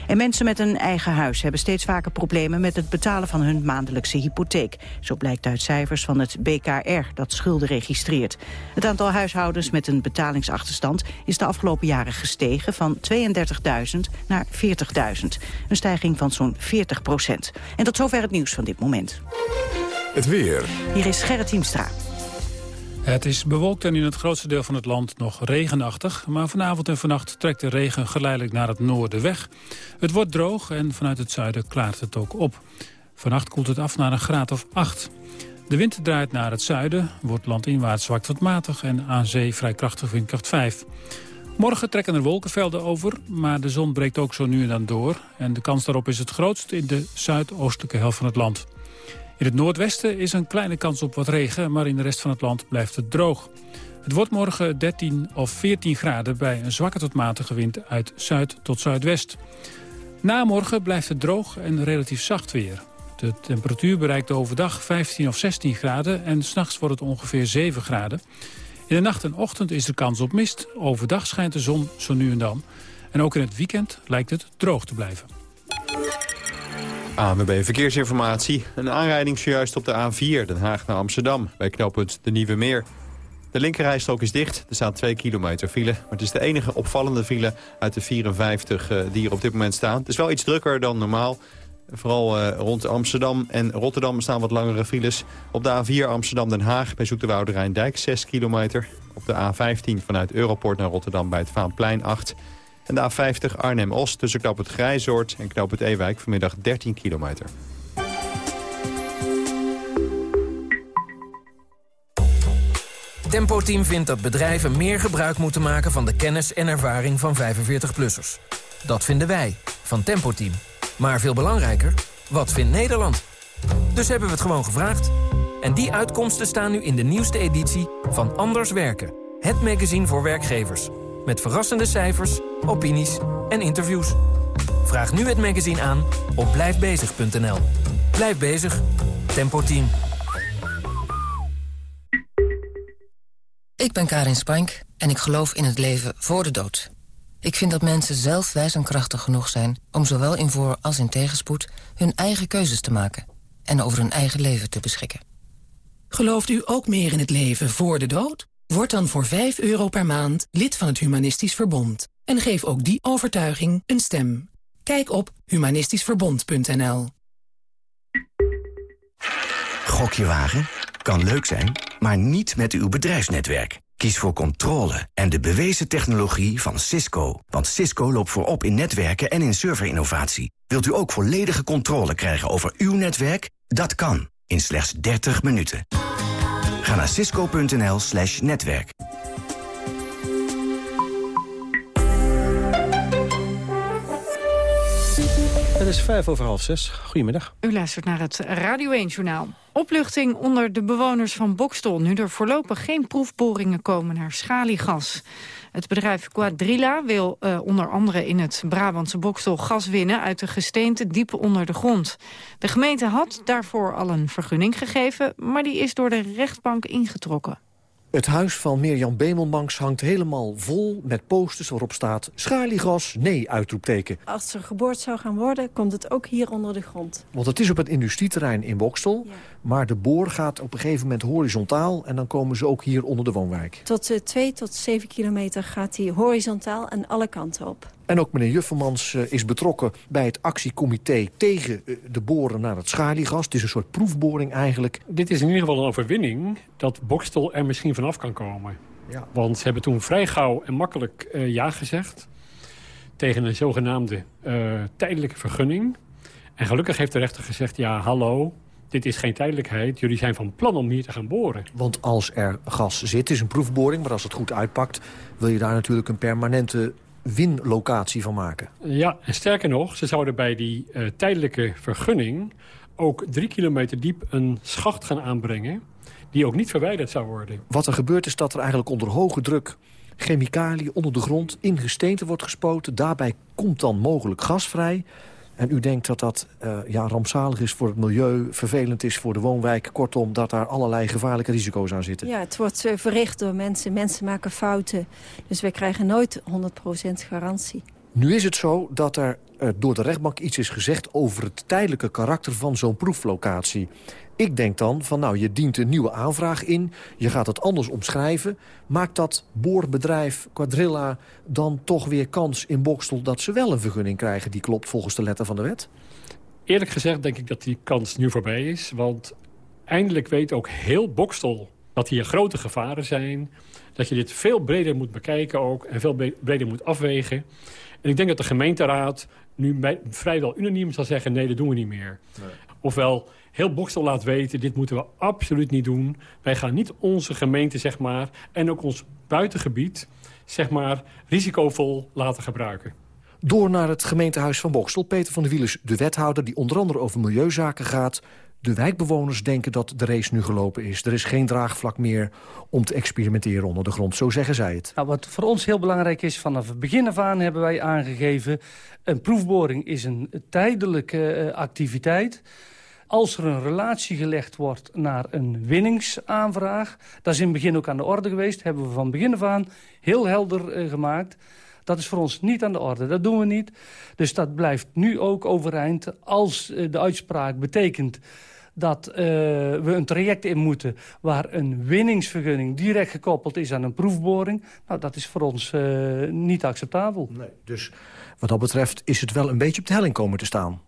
En mensen met een eigen huis hebben steeds vaker problemen met het betalen van hun maandelijkse hypotheek. Zo blijkt uit cijfers van het BKR dat schulden registreert. Het aantal huishoudens met een betalingsachterstand is de afgelopen jaren gestegen van 32.000 naar 40.000. Een stijging van zo'n 40 procent. En tot zover het nieuws van dit moment.
Het weer.
Hier is Gerrit Hiemstra.
Het is bewolkt en in het grootste deel van het land nog regenachtig. Maar vanavond en vannacht trekt de regen geleidelijk naar het noorden weg. Het wordt droog en vanuit het zuiden klaart het ook op. Vannacht koelt het af naar een graad of 8. De wind draait naar het zuiden, wordt landinwaarts zwak tot matig... en aan zee vrij krachtig windkracht 5. Morgen trekken er wolkenvelden over, maar de zon breekt ook zo nu en dan door. En de kans daarop is het grootst in de zuidoostelijke helft van het land. In het noordwesten is een kleine kans op wat regen, maar in de rest van het land blijft het droog. Het wordt morgen 13 of 14 graden bij een zwakke tot matige wind uit zuid tot zuidwest. Na morgen blijft het droog en relatief zacht weer. De temperatuur bereikt overdag 15 of 16 graden en s'nachts wordt het ongeveer 7 graden. In de nacht en ochtend is er kans op mist. Overdag schijnt de zon zo nu en dan. En ook in het weekend lijkt het droog te blijven.
ANWB Verkeersinformatie. Een aanrijding zojuist op de A4, Den Haag naar Amsterdam... bij knooppunt De Nieuwe Meer. De linkerrijstrook is dicht, er staan 2 kilometer file... maar het is de enige opvallende file uit de 54 uh, die er op dit moment staan. Het is wel iets drukker dan normaal. Vooral uh, rond Amsterdam en Rotterdam staan wat langere files. Op de A4 Amsterdam-Den Haag bij Zoeterwoude Rijndijk 6 kilometer. Op de A15 vanuit Europort naar Rotterdam bij het Vaanplein 8 en de A50 Arnhem-Oost tussen knap het Grijzoord en knap het Ewijk vanmiddag 13 kilometer.
Tempo Team vindt dat bedrijven meer gebruik moeten maken van de kennis en ervaring van 45-plussers. Dat vinden wij, van Tempo Team. Maar veel belangrijker, wat vindt Nederland?
Dus hebben we het gewoon gevraagd. En die uitkomsten staan nu in de nieuwste editie van Anders Werken. Het magazine voor werkgevers. Met verrassende cijfers, opinies en interviews. Vraag nu het magazine aan op blijfbezig.nl. Blijf bezig. Tempo Team.
Ik ben Karin Spank en ik geloof in het leven voor de dood. Ik vind dat mensen zelf wijs en krachtig genoeg zijn... om zowel in voor- als in tegenspoed hun eigen keuzes te maken... en over hun eigen leven te beschikken.
Gelooft u ook meer in het leven voor de dood? Word dan voor 5 euro per maand lid van het Humanistisch Verbond. En geef ook die overtuiging een stem. Kijk op humanistischverbond.nl
Gokje wagen? Kan leuk zijn, maar niet met uw bedrijfsnetwerk. Kies voor controle en de bewezen technologie van Cisco. Want Cisco loopt voorop in netwerken en in serverinnovatie. Wilt u ook volledige controle krijgen over uw netwerk? Dat kan, in slechts 30 minuten. Ga naar cisco.nl slash netwerk.
Het is vijf over half zes. Goedemiddag.
U luistert naar het Radio 1-journaal. Opluchting onder de bewoners van Bokstol... nu er voorlopig geen proefboringen komen naar schaliegas. Het bedrijf Quadrilla wil uh, onder andere in het Brabantse Bokstol gas winnen... uit de gesteente diep onder de grond. De gemeente had daarvoor al een vergunning gegeven... maar die is door de rechtbank ingetrokken.
Het huis van Mirjam Bemelmanks hangt helemaal vol met posters waarop staat... schaliegas, nee, uitroepteken.
Als er geboord zou gaan worden, komt het ook hier onder de grond.
Want het is op het industrieterrein in Bokstel. Ja. Maar de boor gaat op een gegeven moment horizontaal... en dan komen ze ook hier onder de woonwijk.
Tot uh, 2 tot 7 kilometer gaat hij horizontaal en alle kanten op.
En ook meneer Juffermans uh, is betrokken bij het actiecomité tegen uh, de boren naar het schaliegas. Het is een soort proefboring eigenlijk.
Dit is in ieder geval een overwinning dat Bokstel er misschien vanaf kan komen. Ja. Want ze hebben toen vrij gauw en makkelijk uh, ja gezegd tegen een zogenaamde tijdelijke vergunning. En gelukkig heeft de rechter gezegd, ja hallo, dit is geen tijdelijkheid. Jullie zijn van plan om hier te gaan boren.
Want als er gas zit, is een proefboring, maar als het goed uitpakt... wil je daar natuurlijk een permanente winlocatie van maken.
Ja, en sterker nog, ze zouden bij die uh, tijdelijke vergunning... ook drie kilometer diep een schacht gaan aanbrengen... die ook niet verwijderd zou worden.
Wat er gebeurt is dat er eigenlijk onder hoge druk chemicaliën onder de grond in gesteente wordt gespoten. Daarbij komt dan mogelijk gas vrij. En u denkt dat dat uh, ja, rampzalig is voor het milieu, vervelend is voor de woonwijk. Kortom, dat daar allerlei gevaarlijke risico's aan zitten.
Ja, het wordt uh, verricht door mensen. Mensen maken fouten. Dus wij krijgen nooit 100% garantie.
Nu is het zo dat er uh, door de rechtbank iets is gezegd... over het tijdelijke karakter van zo'n proeflocatie. Ik denk dan van, nou, je dient een nieuwe aanvraag in. Je gaat het anders omschrijven. Maakt dat boorbedrijf Quadrilla dan toch weer kans in Bokstel... dat ze wel een vergunning krijgen die klopt volgens de letter van de wet?
Eerlijk gezegd denk ik dat die kans nu voorbij is. Want eindelijk weet ook heel Bokstel dat hier grote gevaren zijn. Dat je dit veel breder moet bekijken ook. En veel breder moet afwegen. En ik denk dat de gemeenteraad nu bij, vrijwel unaniem zal zeggen... nee, dat doen we niet meer. Nee. Ofwel heel Bokstel laat weten, dit moeten we absoluut niet doen. Wij gaan niet onze gemeente, zeg maar, en ook ons buitengebied... zeg maar, risicovol laten gebruiken.
Door naar het gemeentehuis van Bokstel. Peter van der Wiel is de wethouder die onder andere over milieuzaken gaat. De wijkbewoners denken dat de race nu gelopen is. Er is geen draagvlak meer om te experimenteren onder de grond. Zo zeggen zij het.
Nou, wat voor ons heel belangrijk is, vanaf het begin af aan hebben wij aangegeven... een proefboring is een tijdelijke uh, activiteit... Als er een relatie gelegd wordt naar een winningsaanvraag... dat is in het begin ook aan de orde geweest... hebben we van begin af aan heel helder uh, gemaakt... Dat is voor ons niet aan de orde. Dat doen we niet. Dus dat blijft nu ook overeind als uh, de uitspraak betekent dat uh, we een traject in moeten... waar een winningsvergunning direct gekoppeld is aan een proefboring. Nou, dat is voor ons uh, niet acceptabel.
Nee, dus wat dat betreft is het wel een beetje op de helling komen te staan.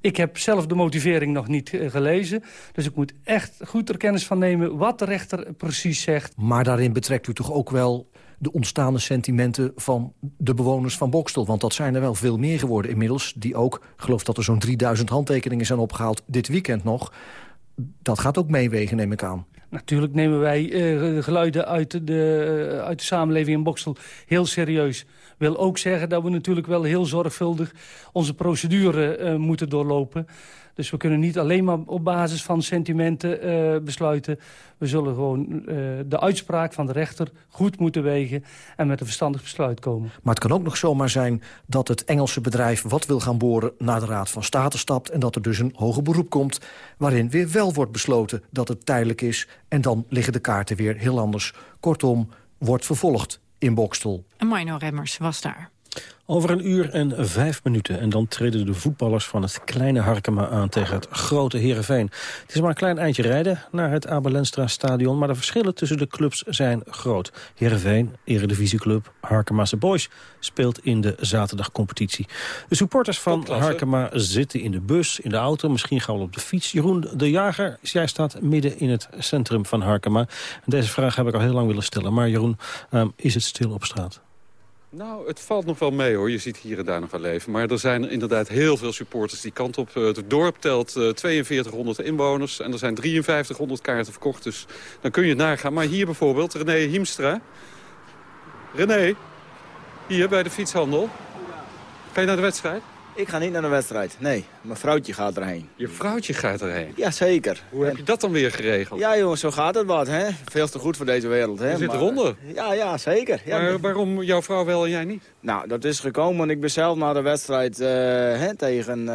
Ik heb zelf de motivering nog niet gelezen. Dus ik moet echt goed er kennis van nemen wat de rechter precies zegt.
Maar daarin betrekt u toch ook wel de ontstaande sentimenten van de bewoners van Bokstel. Want dat zijn er wel veel meer geworden inmiddels. Die ook, geloof dat er zo'n 3000 handtekeningen zijn opgehaald dit weekend nog. Dat gaat ook meewegen, neem ik aan.
Natuurlijk nemen wij uh, geluiden uit de, uh, uit de samenleving in Boksel heel serieus. Wil ook zeggen dat we natuurlijk wel heel zorgvuldig onze procedure uh, moeten doorlopen. Dus we kunnen niet alleen maar op basis van sentimenten uh, besluiten. We zullen gewoon uh, de uitspraak van de rechter goed moeten wegen... en met een verstandig besluit komen.
Maar het kan ook nog zomaar zijn dat het Engelse bedrijf... wat wil gaan boren naar de Raad van State stapt... en dat er dus een hoger beroep komt... waarin weer wel wordt besloten dat het tijdelijk is... en dan liggen de kaarten weer heel anders. Kortom, wordt vervolgd in Bokstel.
En Mino Remmers was daar.
Over een uur en vijf minuten. En dan treden de voetballers van het kleine Harkema aan tegen het grote Heerenveen. Het is maar een klein eindje rijden naar het Abelenstra stadion. Maar de verschillen tussen de clubs zijn groot. Heerenveen, eredivisieclub Harkema's Boys, speelt in de zaterdagcompetitie. De supporters van Harkema zitten in de bus, in de auto, misschien gaan we op de fiets. Jeroen de Jager, jij staat midden in het centrum van Harkema. deze vraag heb ik al heel lang willen stellen. Maar Jeroen, um, is het stil op straat?
Nou, het valt nog wel mee hoor. Je ziet hier en daar nog wel leven. Maar er zijn inderdaad heel veel supporters die kant op. Het dorp telt 4200 eh, inwoners en er zijn 5300 kaarten verkocht. Dus dan kun je het nagaan. Maar hier bijvoorbeeld, René Hiemstra. René, hier bij de fietshandel. Ga je naar de wedstrijd?
Ik ga niet naar de wedstrijd, nee. Mijn vrouwtje gaat erheen.
Je vrouwtje gaat erheen?
Jazeker.
Hoe heb je dat dan weer geregeld?
Ja jongens, zo gaat het wat, hè. Veel te goed voor deze wereld, hè.
Je zit eronder?
Ja, ja, zeker. Ja,
maar waarom jouw vrouw wel en jij niet?
Nou, dat is gekomen, ik ben zelf naar de wedstrijd uh, hè, tegen uh,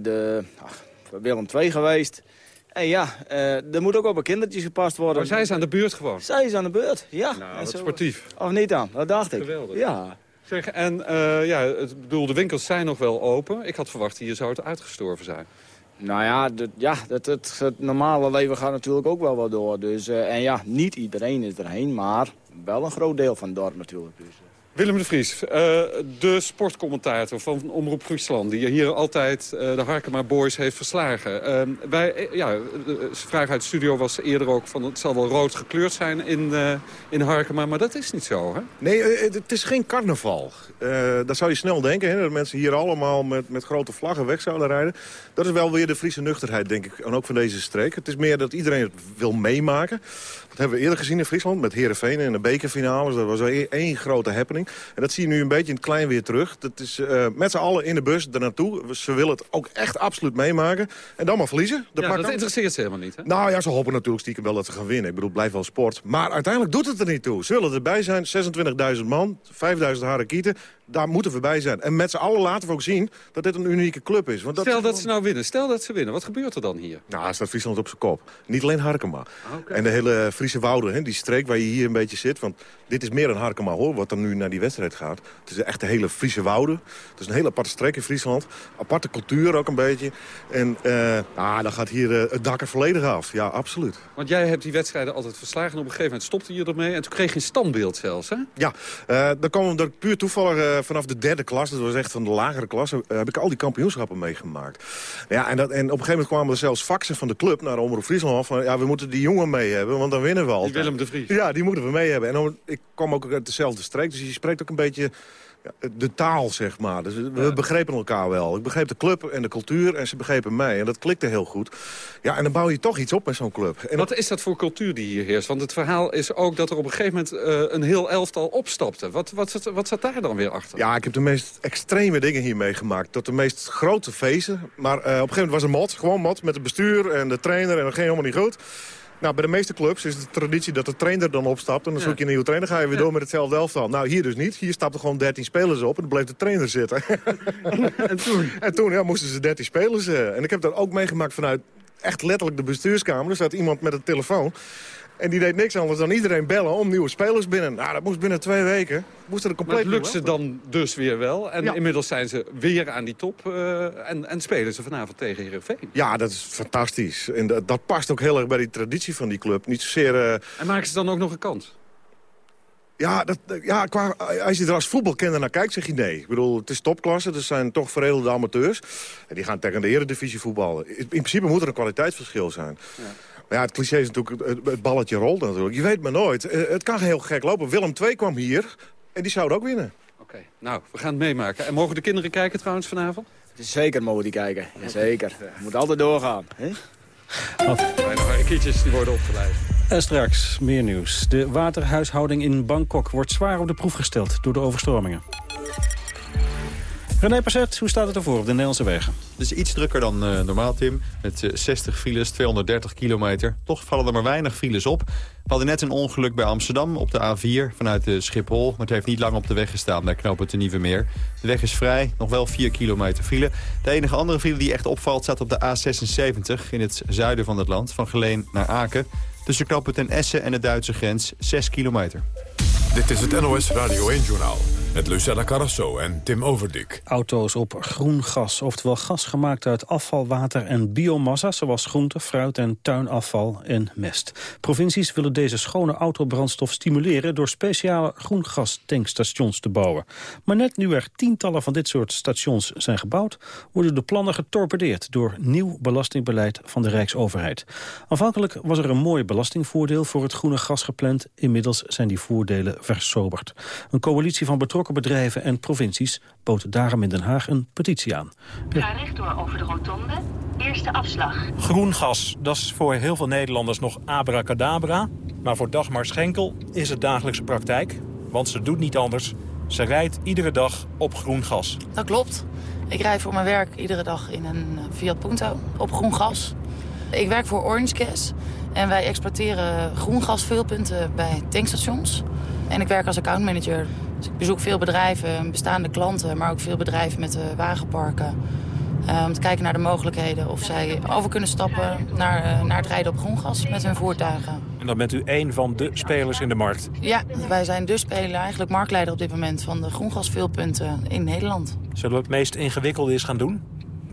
de ach, Willem II geweest. En ja, uh, er moet ook op een kindertje gepast worden.
Maar zij is aan de beurt gewoon?
Zij is aan de beurt, ja.
Nou, sportief.
Of niet dan, dat dacht ik.
Geweldig.
Ja.
En uh, ja, het, bedoel, de winkels zijn nog wel open. Ik had verwacht, hier zou het uitgestorven zijn.
Nou ja, dat, ja het, het, normale leven gaat natuurlijk ook wel wat door. Dus, uh, en ja, niet iedereen is erheen, maar wel een groot deel van het dorp natuurlijk. Dus, uh.
Willem de Vries, uh, de sportcommentator van Omroep Friesland... die hier altijd uh, de Harkema Boys heeft verslagen. Uh, bij, ja, de vraag uit de studio was eerder ook van... het zal wel rood gekleurd zijn in, in Harkema, maar dat is niet zo, hè?
Nee, het is geen carnaval. dat zou je snel denken, hè, dat mensen hier allemaal met, met grote vlaggen weg zouden rijden. Dat is wel weer de Friese nuchterheid, denk ik, en ook van deze streek. Het is meer dat iedereen het wil meemaken. Dat hebben we eerder gezien in Friesland met Heerenveen in de bekerfinales. Dat was één grote happening. En dat zie je nu een beetje in het klein weer terug. Dat is uh, met z'n allen in de bus naartoe. Ze willen het ook echt absoluut meemaken. En dan maar verliezen.
Dat, ja, dat interesseert ze helemaal niet, hè?
Nou ja, ze hopen natuurlijk stiekem wel dat ze gaan winnen. Ik bedoel, het blijft wel sport. Maar uiteindelijk doet het er niet toe. Ze willen erbij zijn. 26.000 man, 5.000 harakieten daar moeten we bij zijn. En met z'n allen laten we ook zien dat dit een unieke club is. Want
dat Stel dat ze nou winnen. Stel dat ze winnen. Wat gebeurt er dan hier?
Nou, staat Friesland op zijn kop. Niet alleen Harkema. Ah, en de hele Friese Wouden, hè, die streek waar je hier een beetje zit. Want dit is meer dan Harkema hoor, wat er nu naar die wedstrijd gaat. Het is echt de hele Friese Wouden. Het is een hele aparte streek in Friesland. Aparte cultuur ook een beetje. En uh, dan gaat hier uh, het dak er volledig af. Ja, absoluut.
Want jij hebt die wedstrijden altijd verslagen. En op een gegeven moment stopte je ermee. En toen kreeg je een standbeeld zelfs, hè?
Ja, uh, dan kwam er puur toevallig vanaf de derde klas, dat was echt van de lagere klas, heb ik al die kampioenschappen meegemaakt. Ja, en, dat, en op een gegeven moment kwamen er zelfs faxen van de club naar de Omroep Friesland van, ja, we moeten die jongen mee hebben, want dan winnen we altijd.
Die Willem de Vries.
Ja, die moeten we mee hebben. En dan, ik kwam ook uit dezelfde streek, dus je spreekt ook een beetje ja, de taal, zeg maar. Dus we begrepen elkaar wel. Ik begreep de club en de cultuur en ze begrepen mij. En dat klikte heel goed. Ja, en dan bouw je toch iets op met zo'n club. En
wat is dat voor cultuur die hier heerst? Want het verhaal is ook dat er op een gegeven moment uh, een heel elftal opstapte. Wat, wat, zat, wat zat daar dan weer achter?
Ja, ik heb de meest extreme dingen hier meegemaakt. Tot de meest grote feesten. Maar uh, op een gegeven moment was er mot. Gewoon mot met het bestuur en de trainer. En dat ging helemaal niet goed. Nou, bij de meeste clubs is het de traditie dat de trainer dan opstapt... en dan zoek je een nieuwe trainer, ga je weer door met hetzelfde elftal. Nou, hier dus niet. Hier stapten gewoon 13 spelers op en dan bleef de trainer zitten.
en toen?
En toen ja, moesten ze 13 spelers. Uh, en ik heb dat ook meegemaakt vanuit echt letterlijk de bestuurskamer. Er staat iemand met een telefoon. En die deed niks anders dan iedereen bellen om nieuwe spelers binnen. Nou, dat moest binnen twee weken. Moest er compleet
maar het lukt ze dan dus weer wel. En inmiddels zijn ze weer aan die top. Uh, en, en spelen ze vanavond tegen Heerenveen.
Ja, dat is fantastisch. En dat, dat, past ook heel erg bij die traditie van die club. Niet zozeer... Uh...
En maken ze dan ook nog een kans?
Ja, dat, ja qua, als je er als voetbalkenner naar kijkt, zeg je nee. Ik bedoel, het is topklasse, er zijn toch veredelde amateurs. En die gaan tegen de eredivisie voetballen. In principe moet er een kwaliteitsverschil zijn. Ja. Maar ja, het cliché is natuurlijk, het balletje rolt natuurlijk. Je weet maar nooit. Eh, het kan heel gek lopen. Willem II kwam hier en die zouden ook winnen.
Oké, nou, we gaan het meemaken. En mogen de kinderen kijken trouwens vanavond?
Zeker mogen die kijken, zeker. Je moet altijd doorgaan. Hè?
Oh. Nog kietjes die worden opgeleid.
En straks meer nieuws. De waterhuishouding in Bangkok wordt zwaar op de proef gesteld door de overstromingen. René Passet, hoe staat het ervoor op de Nederlandse wegen?
Het is iets drukker dan uh, normaal, Tim. Met uh, 60 files, 230 kilometer. Toch vallen er maar weinig files op. We hadden net een ongeluk bij Amsterdam op de A4 vanuit de Schiphol. Maar het heeft niet lang op de weg gestaan bij knooppunt de Nieuwe Meer. De weg is vrij, nog wel 4 kilometer file. De enige andere file die echt opvalt staat op de A76 in het zuiden van het land. Van Geleen naar Aken. Tussen knooppunt en Essen en de Duitse grens 6 kilometer.
Dit is het NOS Radio 1-journaal met Lucella Carrasso en Tim Overdik.
Auto's op groen gas, oftewel gas gemaakt uit afval, water en biomassa... zoals groente, fruit en tuinafval en mest. Provincies willen deze schone autobrandstof stimuleren... door speciale groengastankstations te bouwen. Maar net nu er tientallen van dit soort stations zijn gebouwd... worden de plannen getorpedeerd door nieuw belastingbeleid van de Rijksoverheid. Aanvankelijk was er een mooi belastingvoordeel voor het groene gas gepland. Inmiddels zijn die voordelen versoberd. Een coalitie van betrokken bedrijven en provincies bood daarom in Den Haag een petitie aan.
Ga rechtdoor over de rotonde. Eerste afslag.
Groen gas, dat is voor heel veel Nederlanders nog abracadabra. Maar voor Dagmar Schenkel is het dagelijkse praktijk. Want ze doet niet anders. Ze rijdt iedere dag op groen gas.
Dat klopt. Ik rijd voor mijn werk iedere dag in een eh, Fiat Punto op groen gas. Ik werk voor Orange Gas. En wij exploiteren groengasveelpunten bij tankstations. En ik werk als accountmanager dus ik bezoek veel bedrijven, bestaande klanten, maar ook veel bedrijven met uh, wagenparken. Uh, om te kijken naar de mogelijkheden of zij over kunnen stappen naar, uh, naar het rijden op groengas met hun voertuigen.
En dan bent u één van de spelers in de markt?
Ja, wij zijn de speler, eigenlijk marktleider op dit moment van de groengasveelpunten in Nederland.
Zullen we het meest ingewikkelde eens gaan doen?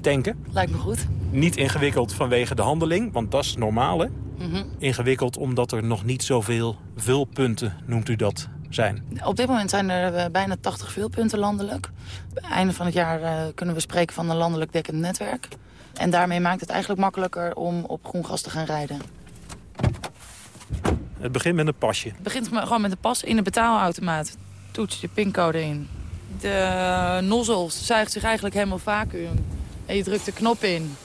Tanken?
Lijkt me goed.
Niet ingewikkeld vanwege de handeling, want dat is normaal hè?
Mm -hmm.
Ingewikkeld omdat er nog niet zoveel vulpunten, noemt u dat, zijn?
Op dit moment zijn er uh, bijna 80 veelpunten landelijk. Einde van het jaar uh, kunnen we spreken van een landelijk dekkend netwerk. En daarmee maakt het eigenlijk makkelijker om op groen gas te gaan rijden.
Het begint met een pasje?
Het begint gewoon met een pas in een betaalautomaat. Toets je pincode in. De nozzel zuigt zich eigenlijk helemaal vacuüm. En je drukt de knop in.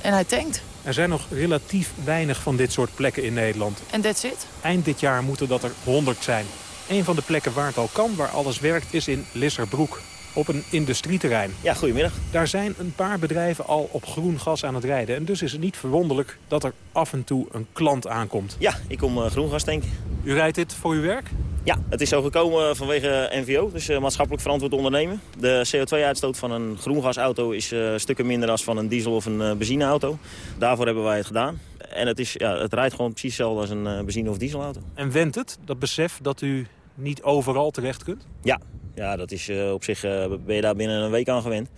En hij tankt.
Er zijn nog relatief weinig van dit soort plekken in Nederland.
En that's it?
Eind dit jaar moeten dat er 100 zijn. Een van de plekken waar het al kan, waar alles werkt, is in Lisserbroek. Op een industrieterrein.
Ja, goedemiddag.
Daar zijn een paar bedrijven al op groen gas aan het rijden. En dus is het niet verwonderlijk dat er af en toe een klant aankomt.
Ja, ik kom uh, groen gas tanken.
U rijdt dit voor uw werk?
Ja, het is zo gekomen vanwege NVO, dus uh, maatschappelijk verantwoord ondernemen. De CO2-uitstoot van een groengasauto is uh, stukken minder dan van een diesel- of een uh, benzineauto. Daarvoor hebben wij het gedaan. En het, is, ja, het rijdt gewoon precies hetzelfde als een benzine- of dieselauto.
En wendt het, dat besef dat u niet overal terecht kunt?
Ja, ja dat is, op zich ben je daar binnen een week aan gewend.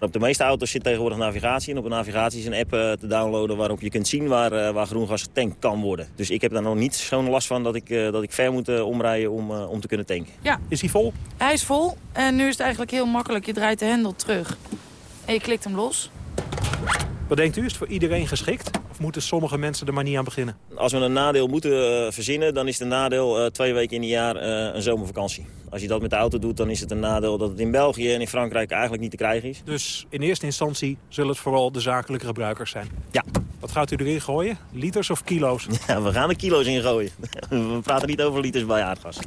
Op de meeste auto's zit tegenwoordig navigatie. En op een navigatie is een app uh, te downloaden waarop je kunt zien waar, uh, waar groengas getankt kan worden. Dus ik heb daar nog niet zo'n last van dat ik, uh, dat ik ver moet omrijden om, om te kunnen tanken.
Ja.
Is hij vol?
Hij is vol. En nu is het eigenlijk heel makkelijk. Je draait de hendel terug en je klikt hem los.
Wat denkt u? Is het voor iedereen geschikt? Of moeten sommige mensen er maar niet aan beginnen?
Als we een nadeel moeten uh, verzinnen, dan is het een nadeel uh, twee weken in een jaar uh, een zomervakantie. Als je dat met de auto doet, dan is het een nadeel dat het in België en in Frankrijk eigenlijk niet te krijgen is.
Dus in eerste instantie zullen het vooral de zakelijke gebruikers zijn?
Ja.
Wat gaat u erin gooien? Liters of kilo's?
Ja, we gaan er kilo's in gooien. We praten niet over liters bij aardgas.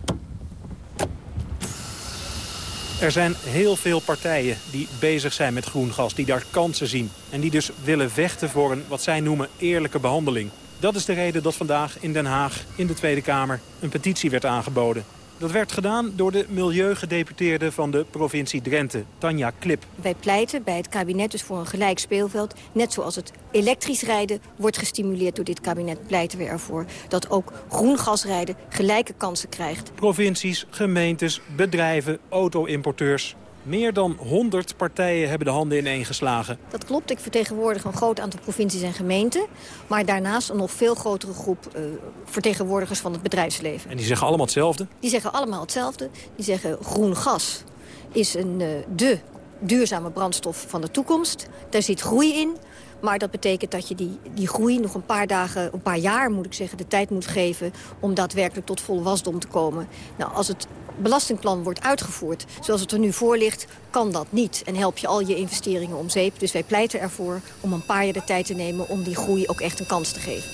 Er zijn heel veel partijen die bezig zijn met groen gas, die daar kansen zien. En die dus willen vechten voor een, wat zij noemen, eerlijke behandeling. Dat is de reden dat vandaag in Den Haag, in de Tweede Kamer, een petitie werd aangeboden. Dat werd gedaan door de milieugedeputeerde van de provincie Drenthe, Tanja Klip.
Wij pleiten bij het kabinet dus voor een gelijk speelveld. Net zoals het elektrisch rijden wordt gestimuleerd door dit kabinet... pleiten we ervoor dat ook groen gasrijden gelijke kansen krijgt.
Provincies, gemeentes, bedrijven, auto-importeurs... Meer dan 100 partijen hebben de handen ineen geslagen.
Dat klopt. Ik vertegenwoordig een groot aantal provincies en gemeenten. Maar daarnaast een nog veel grotere groep uh, vertegenwoordigers van het bedrijfsleven.
En die zeggen allemaal hetzelfde?
Die zeggen allemaal hetzelfde. Die zeggen groen gas is een, uh, de duurzame brandstof van de toekomst. Daar zit groei in. Maar dat betekent dat je die, die groei nog een paar dagen, een paar jaar moet ik zeggen, de tijd moet geven om daadwerkelijk tot volle wasdom te komen. Nou, als het belastingplan wordt uitgevoerd zoals het er nu voor ligt, kan dat niet. En help je al je investeringen om zeep. Dus wij pleiten ervoor om een paar jaar de tijd te nemen om die groei ook echt een kans te geven.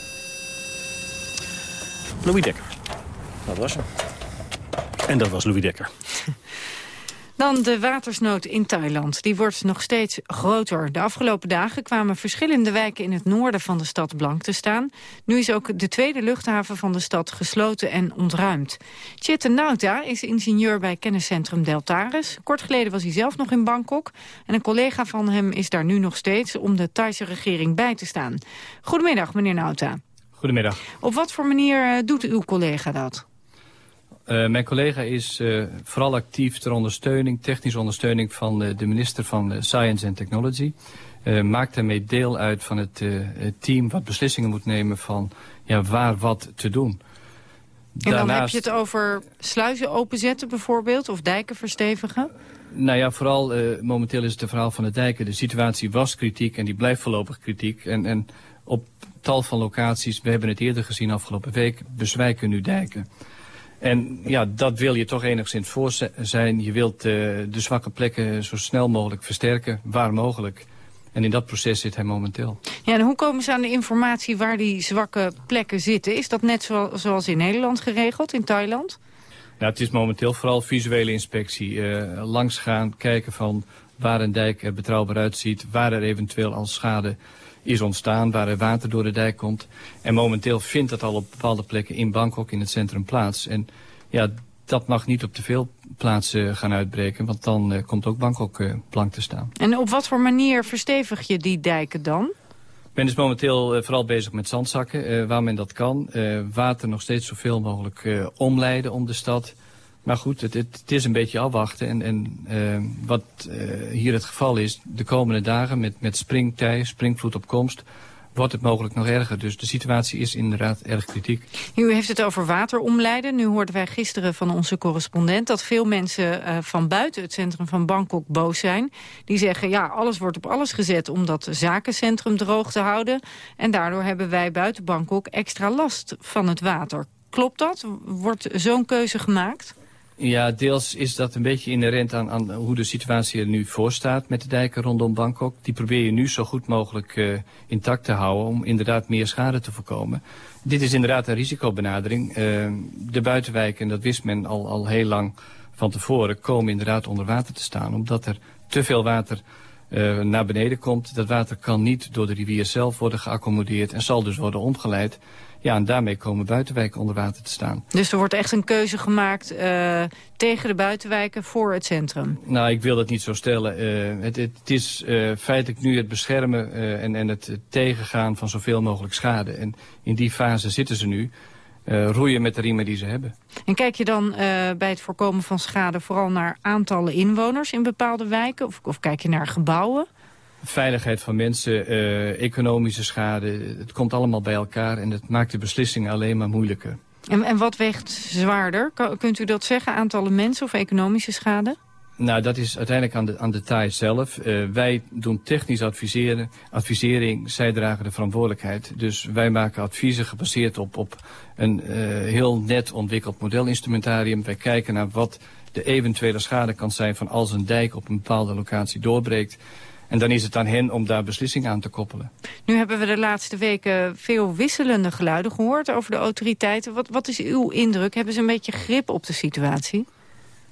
Louis Dekker.
Dat was hem.
En dat was Louis Dekker.
Dan de watersnood in Thailand. Die wordt nog steeds groter. De afgelopen dagen kwamen verschillende wijken in het noorden van de stad blank te staan. Nu is ook de tweede luchthaven van de stad gesloten en ontruimd. Chitte Nauta is ingenieur bij kenniscentrum Deltaris. Kort geleden was hij zelf nog in Bangkok. En een collega van hem is daar nu nog steeds om de Thaise regering bij te staan. Goedemiddag, meneer Nauta.
Goedemiddag.
Op wat voor manier eh, doet uw collega dat?
Uh, mijn collega is uh, vooral actief ter ondersteuning, technische ondersteuning van uh, de minister van Science and Technology. maakt daarmee deel uit van het, team wat beslissingen moet nemen van ja, waar wat te doen.
En dan heb je het over sluizen openzetten bijvoorbeeld of dijken verstevigen?
Nou ja, vooral momenteel is het het verhaal van de dijken. De situatie was kritiek en die blijft voorlopig kritiek. En, en op tal van locaties, we hebben het eerder gezien afgelopen week, bezwijken nu dijken. En ja, dat wil je toch enigszins voor zijn. Je wilt uh, de zwakke plekken zo snel mogelijk versterken, waar mogelijk. En in dat proces zit hij momenteel.
Ja, en hoe komen ze aan de informatie waar die zwakke plekken zitten? Is dat net zoals in Nederland geregeld, in Thailand?
Ja, het is momenteel vooral visuele inspectie. Uh, langs gaan, kijken van waar een dijk er betrouwbaar uitziet, waar er eventueel al schade is ontstaan, waar er water door de dijk komt. En momenteel vindt dat al op bepaalde plekken in Bangkok in het centrum plaats. En ja, dat mag niet op te veel plaatsen gaan uitbreken, want dan uh, komt ook Bangkok uh, blank te staan.
En op wat voor manier verstevig je die dijken dan?
Men is momenteel uh, vooral bezig met zandzakken, waar men dat kan. water nog steeds zoveel mogelijk omleiden om de stad. Maar goed, het, het, is een beetje afwachten. En, en uh, wat uh, hier het geval is, de komende dagen met, met springtij, springvloed op komst, wordt het mogelijk nog erger. Dus de situatie is inderdaad erg kritiek.
U heeft het over wateromleiden. Nu hoorden wij gisteren van onze correspondent... dat veel mensen uh, van buiten het centrum van Bangkok boos zijn. Die zeggen, ja, alles wordt op alles gezet om dat zakencentrum droog te houden. En daardoor hebben wij buiten Bangkok extra last van het water. Klopt dat? Wordt zo'n keuze gemaakt?
Ja, deels is dat een beetje inherent aan, hoe de situatie er nu voor staat met de dijken rondom Bangkok. Die probeer je nu zo goed mogelijk uh, intact te houden om inderdaad meer schade te voorkomen. Dit is inderdaad een risicobenadering. Uh, de buitenwijken, dat wist men al, al heel lang van tevoren, komen inderdaad onder water te staan. Omdat er te veel water uh, naar beneden komt. Dat water kan niet door de rivier zelf worden geaccommodeerd en zal dus worden omgeleid. Ja, en daarmee komen buitenwijken onder water te staan.
Dus er wordt echt een keuze gemaakt uh, tegen de buitenwijken voor het centrum?
Nou, ik wil dat niet zo stellen. Uh, het, het, is uh, feitelijk nu het beschermen en, en het tegengaan van zoveel mogelijk schade. En in die fase zitten ze nu. roeien met de riemen die ze hebben.
En kijk je dan bij het voorkomen van schade vooral naar aantallen inwoners in bepaalde wijken? Of, of kijk je naar gebouwen?
Veiligheid van mensen, uh, economische schade. Het komt allemaal bij elkaar en het maakt de beslissingen alleen maar moeilijker.
En, en wat weegt zwaarder? kunt u dat zeggen, aantallen mensen of economische schade?
Nou, dat is uiteindelijk aan de, aan de zelf. Uh, wij doen technisch adviseren, advisering, zij dragen de verantwoordelijkheid. Dus wij maken adviezen gebaseerd op, op een uh, heel net ontwikkeld modelinstrumentarium. Wij kijken naar wat de eventuele schade kan zijn van als een dijk op een bepaalde locatie doorbreekt. En dan is het aan hen om daar beslissingen aan te koppelen.
Nu hebben we de laatste weken veel wisselende geluiden gehoord over de autoriteiten. Wat, wat is uw indruk? Hebben ze een beetje grip op de situatie?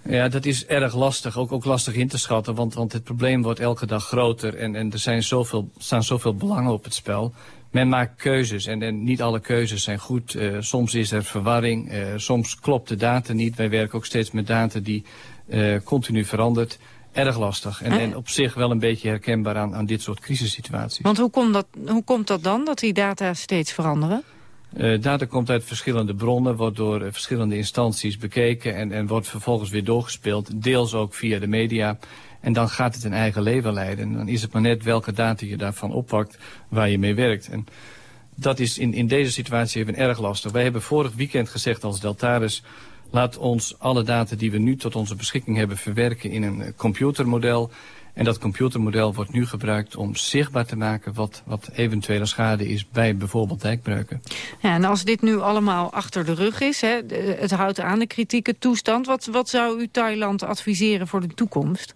Ja, dat is erg lastig. Ook, ook lastig in te schatten, want, want het probleem wordt elke dag groter. En, en er zijn zoveel, staan zoveel belangen op het spel. Men maakt keuzes en, en niet alle keuzes zijn goed. Uh, soms is er verwarring, uh, soms klopt de data niet. Wij werken ook steeds met data die uh, continu verandert erg lastig. En, en, op zich wel een beetje herkenbaar aan, aan dit soort crisissituaties.
Want hoe komt, dat, hoe komt dat dan, dat die data steeds veranderen?
Uh, data komt uit verschillende bronnen, wordt door uh, verschillende instanties bekeken... En, en wordt vervolgens weer doorgespeeld, deels ook via de media. En dan gaat het een eigen leven leiden. En dan is het maar net welke data je daarvan oppakt, waar je mee werkt. En dat is in, in deze situatie even erg lastig. Wij hebben vorig weekend gezegd als Deltaris... Laat ons alle data die we nu tot onze beschikking hebben verwerken in een computermodel. En dat computermodel wordt nu gebruikt om zichtbaar te maken wat, wat eventuele schade is bij bijvoorbeeld dijkbreuken.
Ja, en als dit nu allemaal achter de rug is, hè, het houdt aan de kritieke toestand, wat, wat zou u Thailand adviseren voor de toekomst?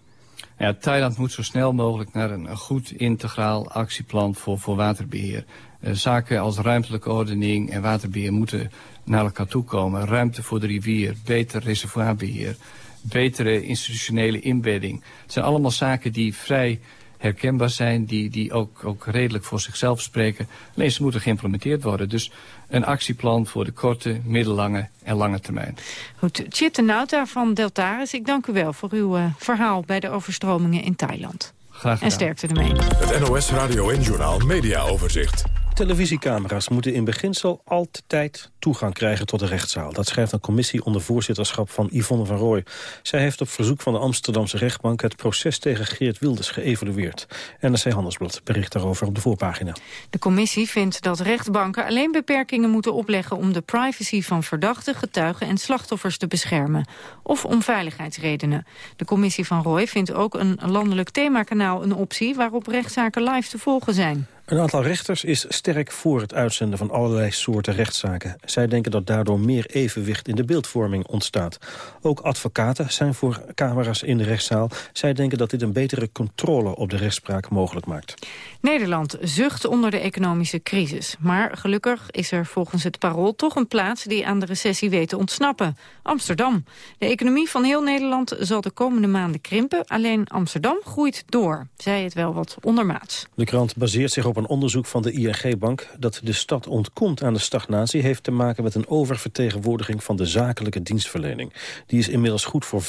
Ja, Thailand moet zo snel mogelijk naar een, een goed integraal actieplan voor, voor waterbeheer. Uh, zaken als ruimtelijke ordening en waterbeheer moeten naar elkaar toe komen. Ruimte voor de rivier, beter reservoirbeheer. betere institutionele inbedding. Het zijn allemaal zaken die vrij herkenbaar zijn, die, die ook, ook redelijk voor zichzelf spreken. Alleen ze moeten geïmplementeerd worden. Dus een actieplan voor de korte, middellange en lange termijn.
Goed, Chit Nauta van Deltaris, ik dank u wel voor uw uh, verhaal bij de overstromingen in Thailand.
Graag gedaan.
En sterkte ermee.
Het NOS Radio en Journaal Media Overzicht.
Televisiecamera's moeten in beginsel altijd toegang krijgen tot de rechtszaal. Dat schrijft een commissie onder voorzitterschap van Yvonne van Rooij. Zij heeft op verzoek van de Amsterdamse rechtbank... het proces tegen Geert Wilders geëvalueerd. NRC Handelsblad bericht daarover op de voorpagina.
De commissie vindt dat rechtbanken alleen beperkingen moeten opleggen... om de privacy van verdachten, getuigen en slachtoffers te beschermen. Of om veiligheidsredenen. De commissie van Rooij vindt ook een landelijk themakanaal een optie... waarop rechtszaken live te volgen zijn.
Een aantal rechters is sterk voor het uitzenden van allerlei soorten rechtszaken. Zij denken dat daardoor meer evenwicht in de beeldvorming ontstaat. Ook advocaten zijn voor camera's in de rechtszaal. Zij denken dat dit een betere controle op de rechtspraak mogelijk maakt.
Nederland zucht onder de economische crisis. Maar gelukkig is er volgens het parool toch een plaats die aan de recessie weet te ontsnappen. Amsterdam. De economie van heel Nederland zal de komende maanden krimpen. Alleen Amsterdam groeit door. Zij het wel wat ondermaats.
De krant baseert zich op een onderzoek van de ING-bank... dat de stad ontkomt aan de stagnatie... heeft te maken met een oververtegenwoordiging van de zakelijke dienstverlening. Die is inmiddels goed voor 40%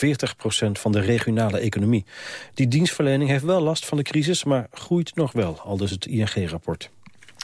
van de regionale economie. Die dienstverlening heeft wel last van de crisis, maar groeit nog wel, al dus het ING-rapport.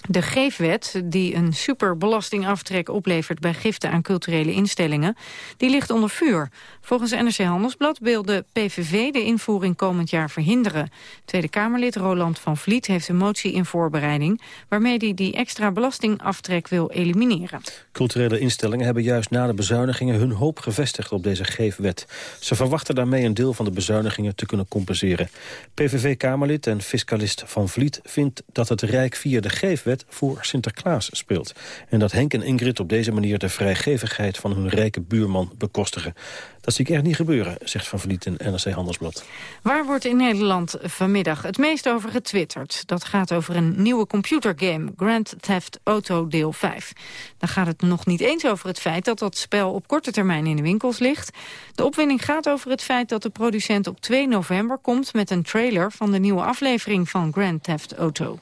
De geefwet, die een superbelastingaftrek oplevert bij giften aan culturele instellingen, die ligt onder vuur. Volgens NRC Handelsblad wil de PVV de invoering komend jaar verhinderen. Tweede Kamerlid Roland van Vliet heeft een motie in voorbereiding... waarmee hij die extra belastingaftrek wil elimineren.
Culturele instellingen hebben juist na de bezuinigingen hun hoop gevestigd op deze geefwet. Ze verwachten daarmee een deel van de bezuinigingen te kunnen compenseren. PVV-Kamerlid en fiscalist Van Vliet vindt dat het Rijk via de geefwet voor Sinterklaas speelt. En dat Henk en Ingrid op deze manier de vrijgevigheid van hun rijke buurman bekostigen. Dat zie ik echt niet gebeuren, zegt Van Vliet in NRC Handelsblad.
Waar wordt in Nederland vanmiddag het meest over getwitterd? Dat gaat over een nieuwe computergame, Grand Theft Auto deel 5. Dan gaat het nog niet eens over het feit dat dat spel op korte termijn in de winkels ligt. De opwinding gaat over het feit dat de producent op 2 november komt met een trailer van de nieuwe aflevering van Grand Theft Auto.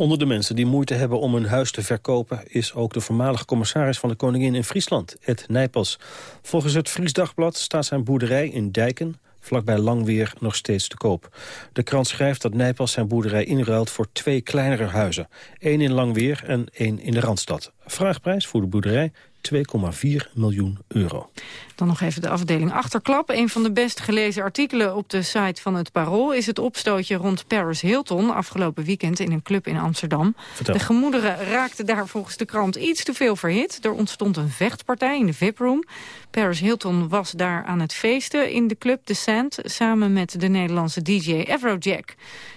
Onder de mensen die moeite hebben om hun huis te verkopen... is ook de voormalige commissaris van de Koningin in Friesland, Ed Nijpels. Volgens het Fries Dagblad staat zijn boerderij in Dijken vlakbij Langweer nog steeds te koop. De krant schrijft dat Nijpels zijn boerderij inruilt voor twee kleinere huizen. één in Langweer en één in de Randstad. Vraagprijs voor de boerderij 2,4 miljoen euro.
Dan nog even de afdeling Achterklap. Een van de best gelezen artikelen op de site van het Parool... is het opstootje rond Paris Hilton afgelopen weekend in een club in Amsterdam.
Vertel.
De gemoederen raakten daar volgens de krant iets te veel verhit. Er ontstond een vechtpartij in de VIP-room. Paris Hilton was daar aan het feesten in de club The Sand... samen met de Nederlandse DJ Afrojack.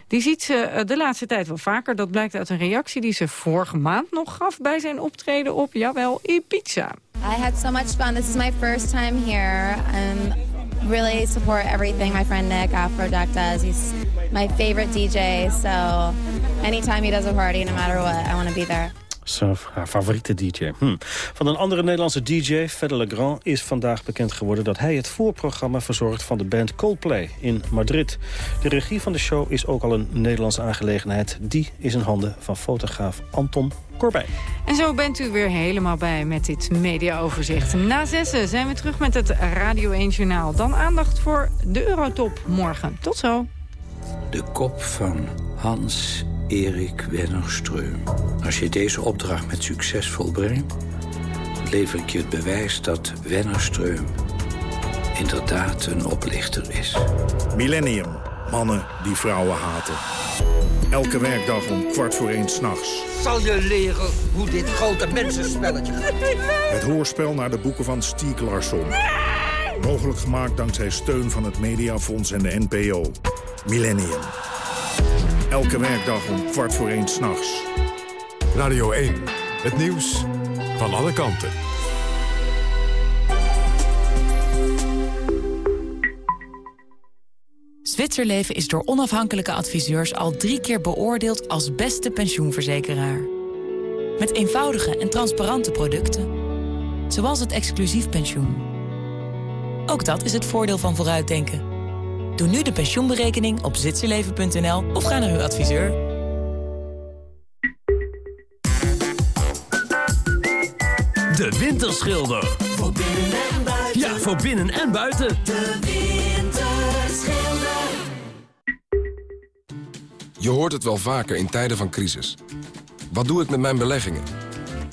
Die ziet ze eh, de laatste tijd wel vaker. Dat blijkt uit een reactie die ze vorige maand nog gaf... bij zijn optreden op, jawel, Ibiza.
I had so much fun. This is my first time here. And really support everything my friend Nick Afrojack does. He's my favorite DJ. So anytime he does a party, no matter what, I want to be there.
Haar favoriete DJ. Hm. Van een andere Nederlandse DJ, Fedde Legrand, is vandaag bekend geworden dat hij het voorprogramma verzorgt van de band Coldplay in Madrid. De regie van de show is ook al een Nederlandse aangelegenheid. Die is in handen van fotograaf Anton Corbijn.
En zo bent u weer helemaal bij met dit mediaoverzicht. Na zessen zijn we terug met het Radio 1 Journaal. Dan aandacht voor de Eurotop morgen. Tot zo.
De kop van Hans Erik Wennerstreum. Als je deze opdracht met succes volbrengt... lever ik je het bewijs dat Wennerstreum inderdaad een oplichter is.
Millennium. Mannen die vrouwen haten. Elke werkdag om kwart voor één s'nachts.
Zal je leren hoe dit grote mensenspelletje gaat?
Het hoorspel naar de boeken van Stieg Larsson. Mogelijk gemaakt dankzij steun van het Mediafonds en de NPO. Millennium. Elke werkdag om kwart voor één s'nachts.
Radio 1. Het nieuws van alle kanten.
Zwitserleven is door onafhankelijke adviseurs al drie keer beoordeeld als beste pensioenverzekeraar. Met eenvoudige en transparante producten. Zoals het exclusief pensioen.
Ook dat is het voordeel van vooruitdenken. Doe nu de pensioenberekening op zwitserleven.nl of ga naar uw adviseur.
De Winterschilder.
Voor binnen en buiten.
Ja, voor binnen en buiten.
De Winterschilder.
Je hoort het wel vaker in tijden van crisis. Wat doe ik met mijn beleggingen?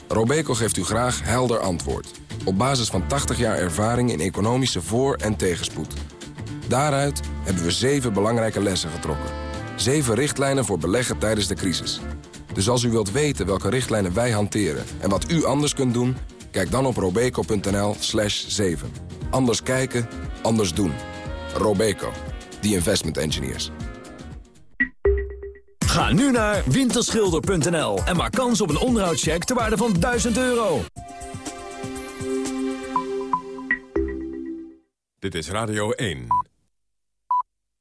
Robeco geeft u graag helder antwoord. Op basis van 80 jaar ervaring in economische voor- en tegenspoed. Daaruit hebben we zeven belangrijke lessen getrokken. Zeven richtlijnen voor beleggen tijdens de crisis. Dus als u wilt weten welke richtlijnen wij hanteren en wat u anders kunt doen... kijk dan op robeco.nl slash 7. Anders kijken, anders doen. Robeco, the investment engineers.
Ga nu naar winterschilder.nl en maak kans op een onderhoudscheck ter waarde van 1000 euro.
Dit is Radio 1.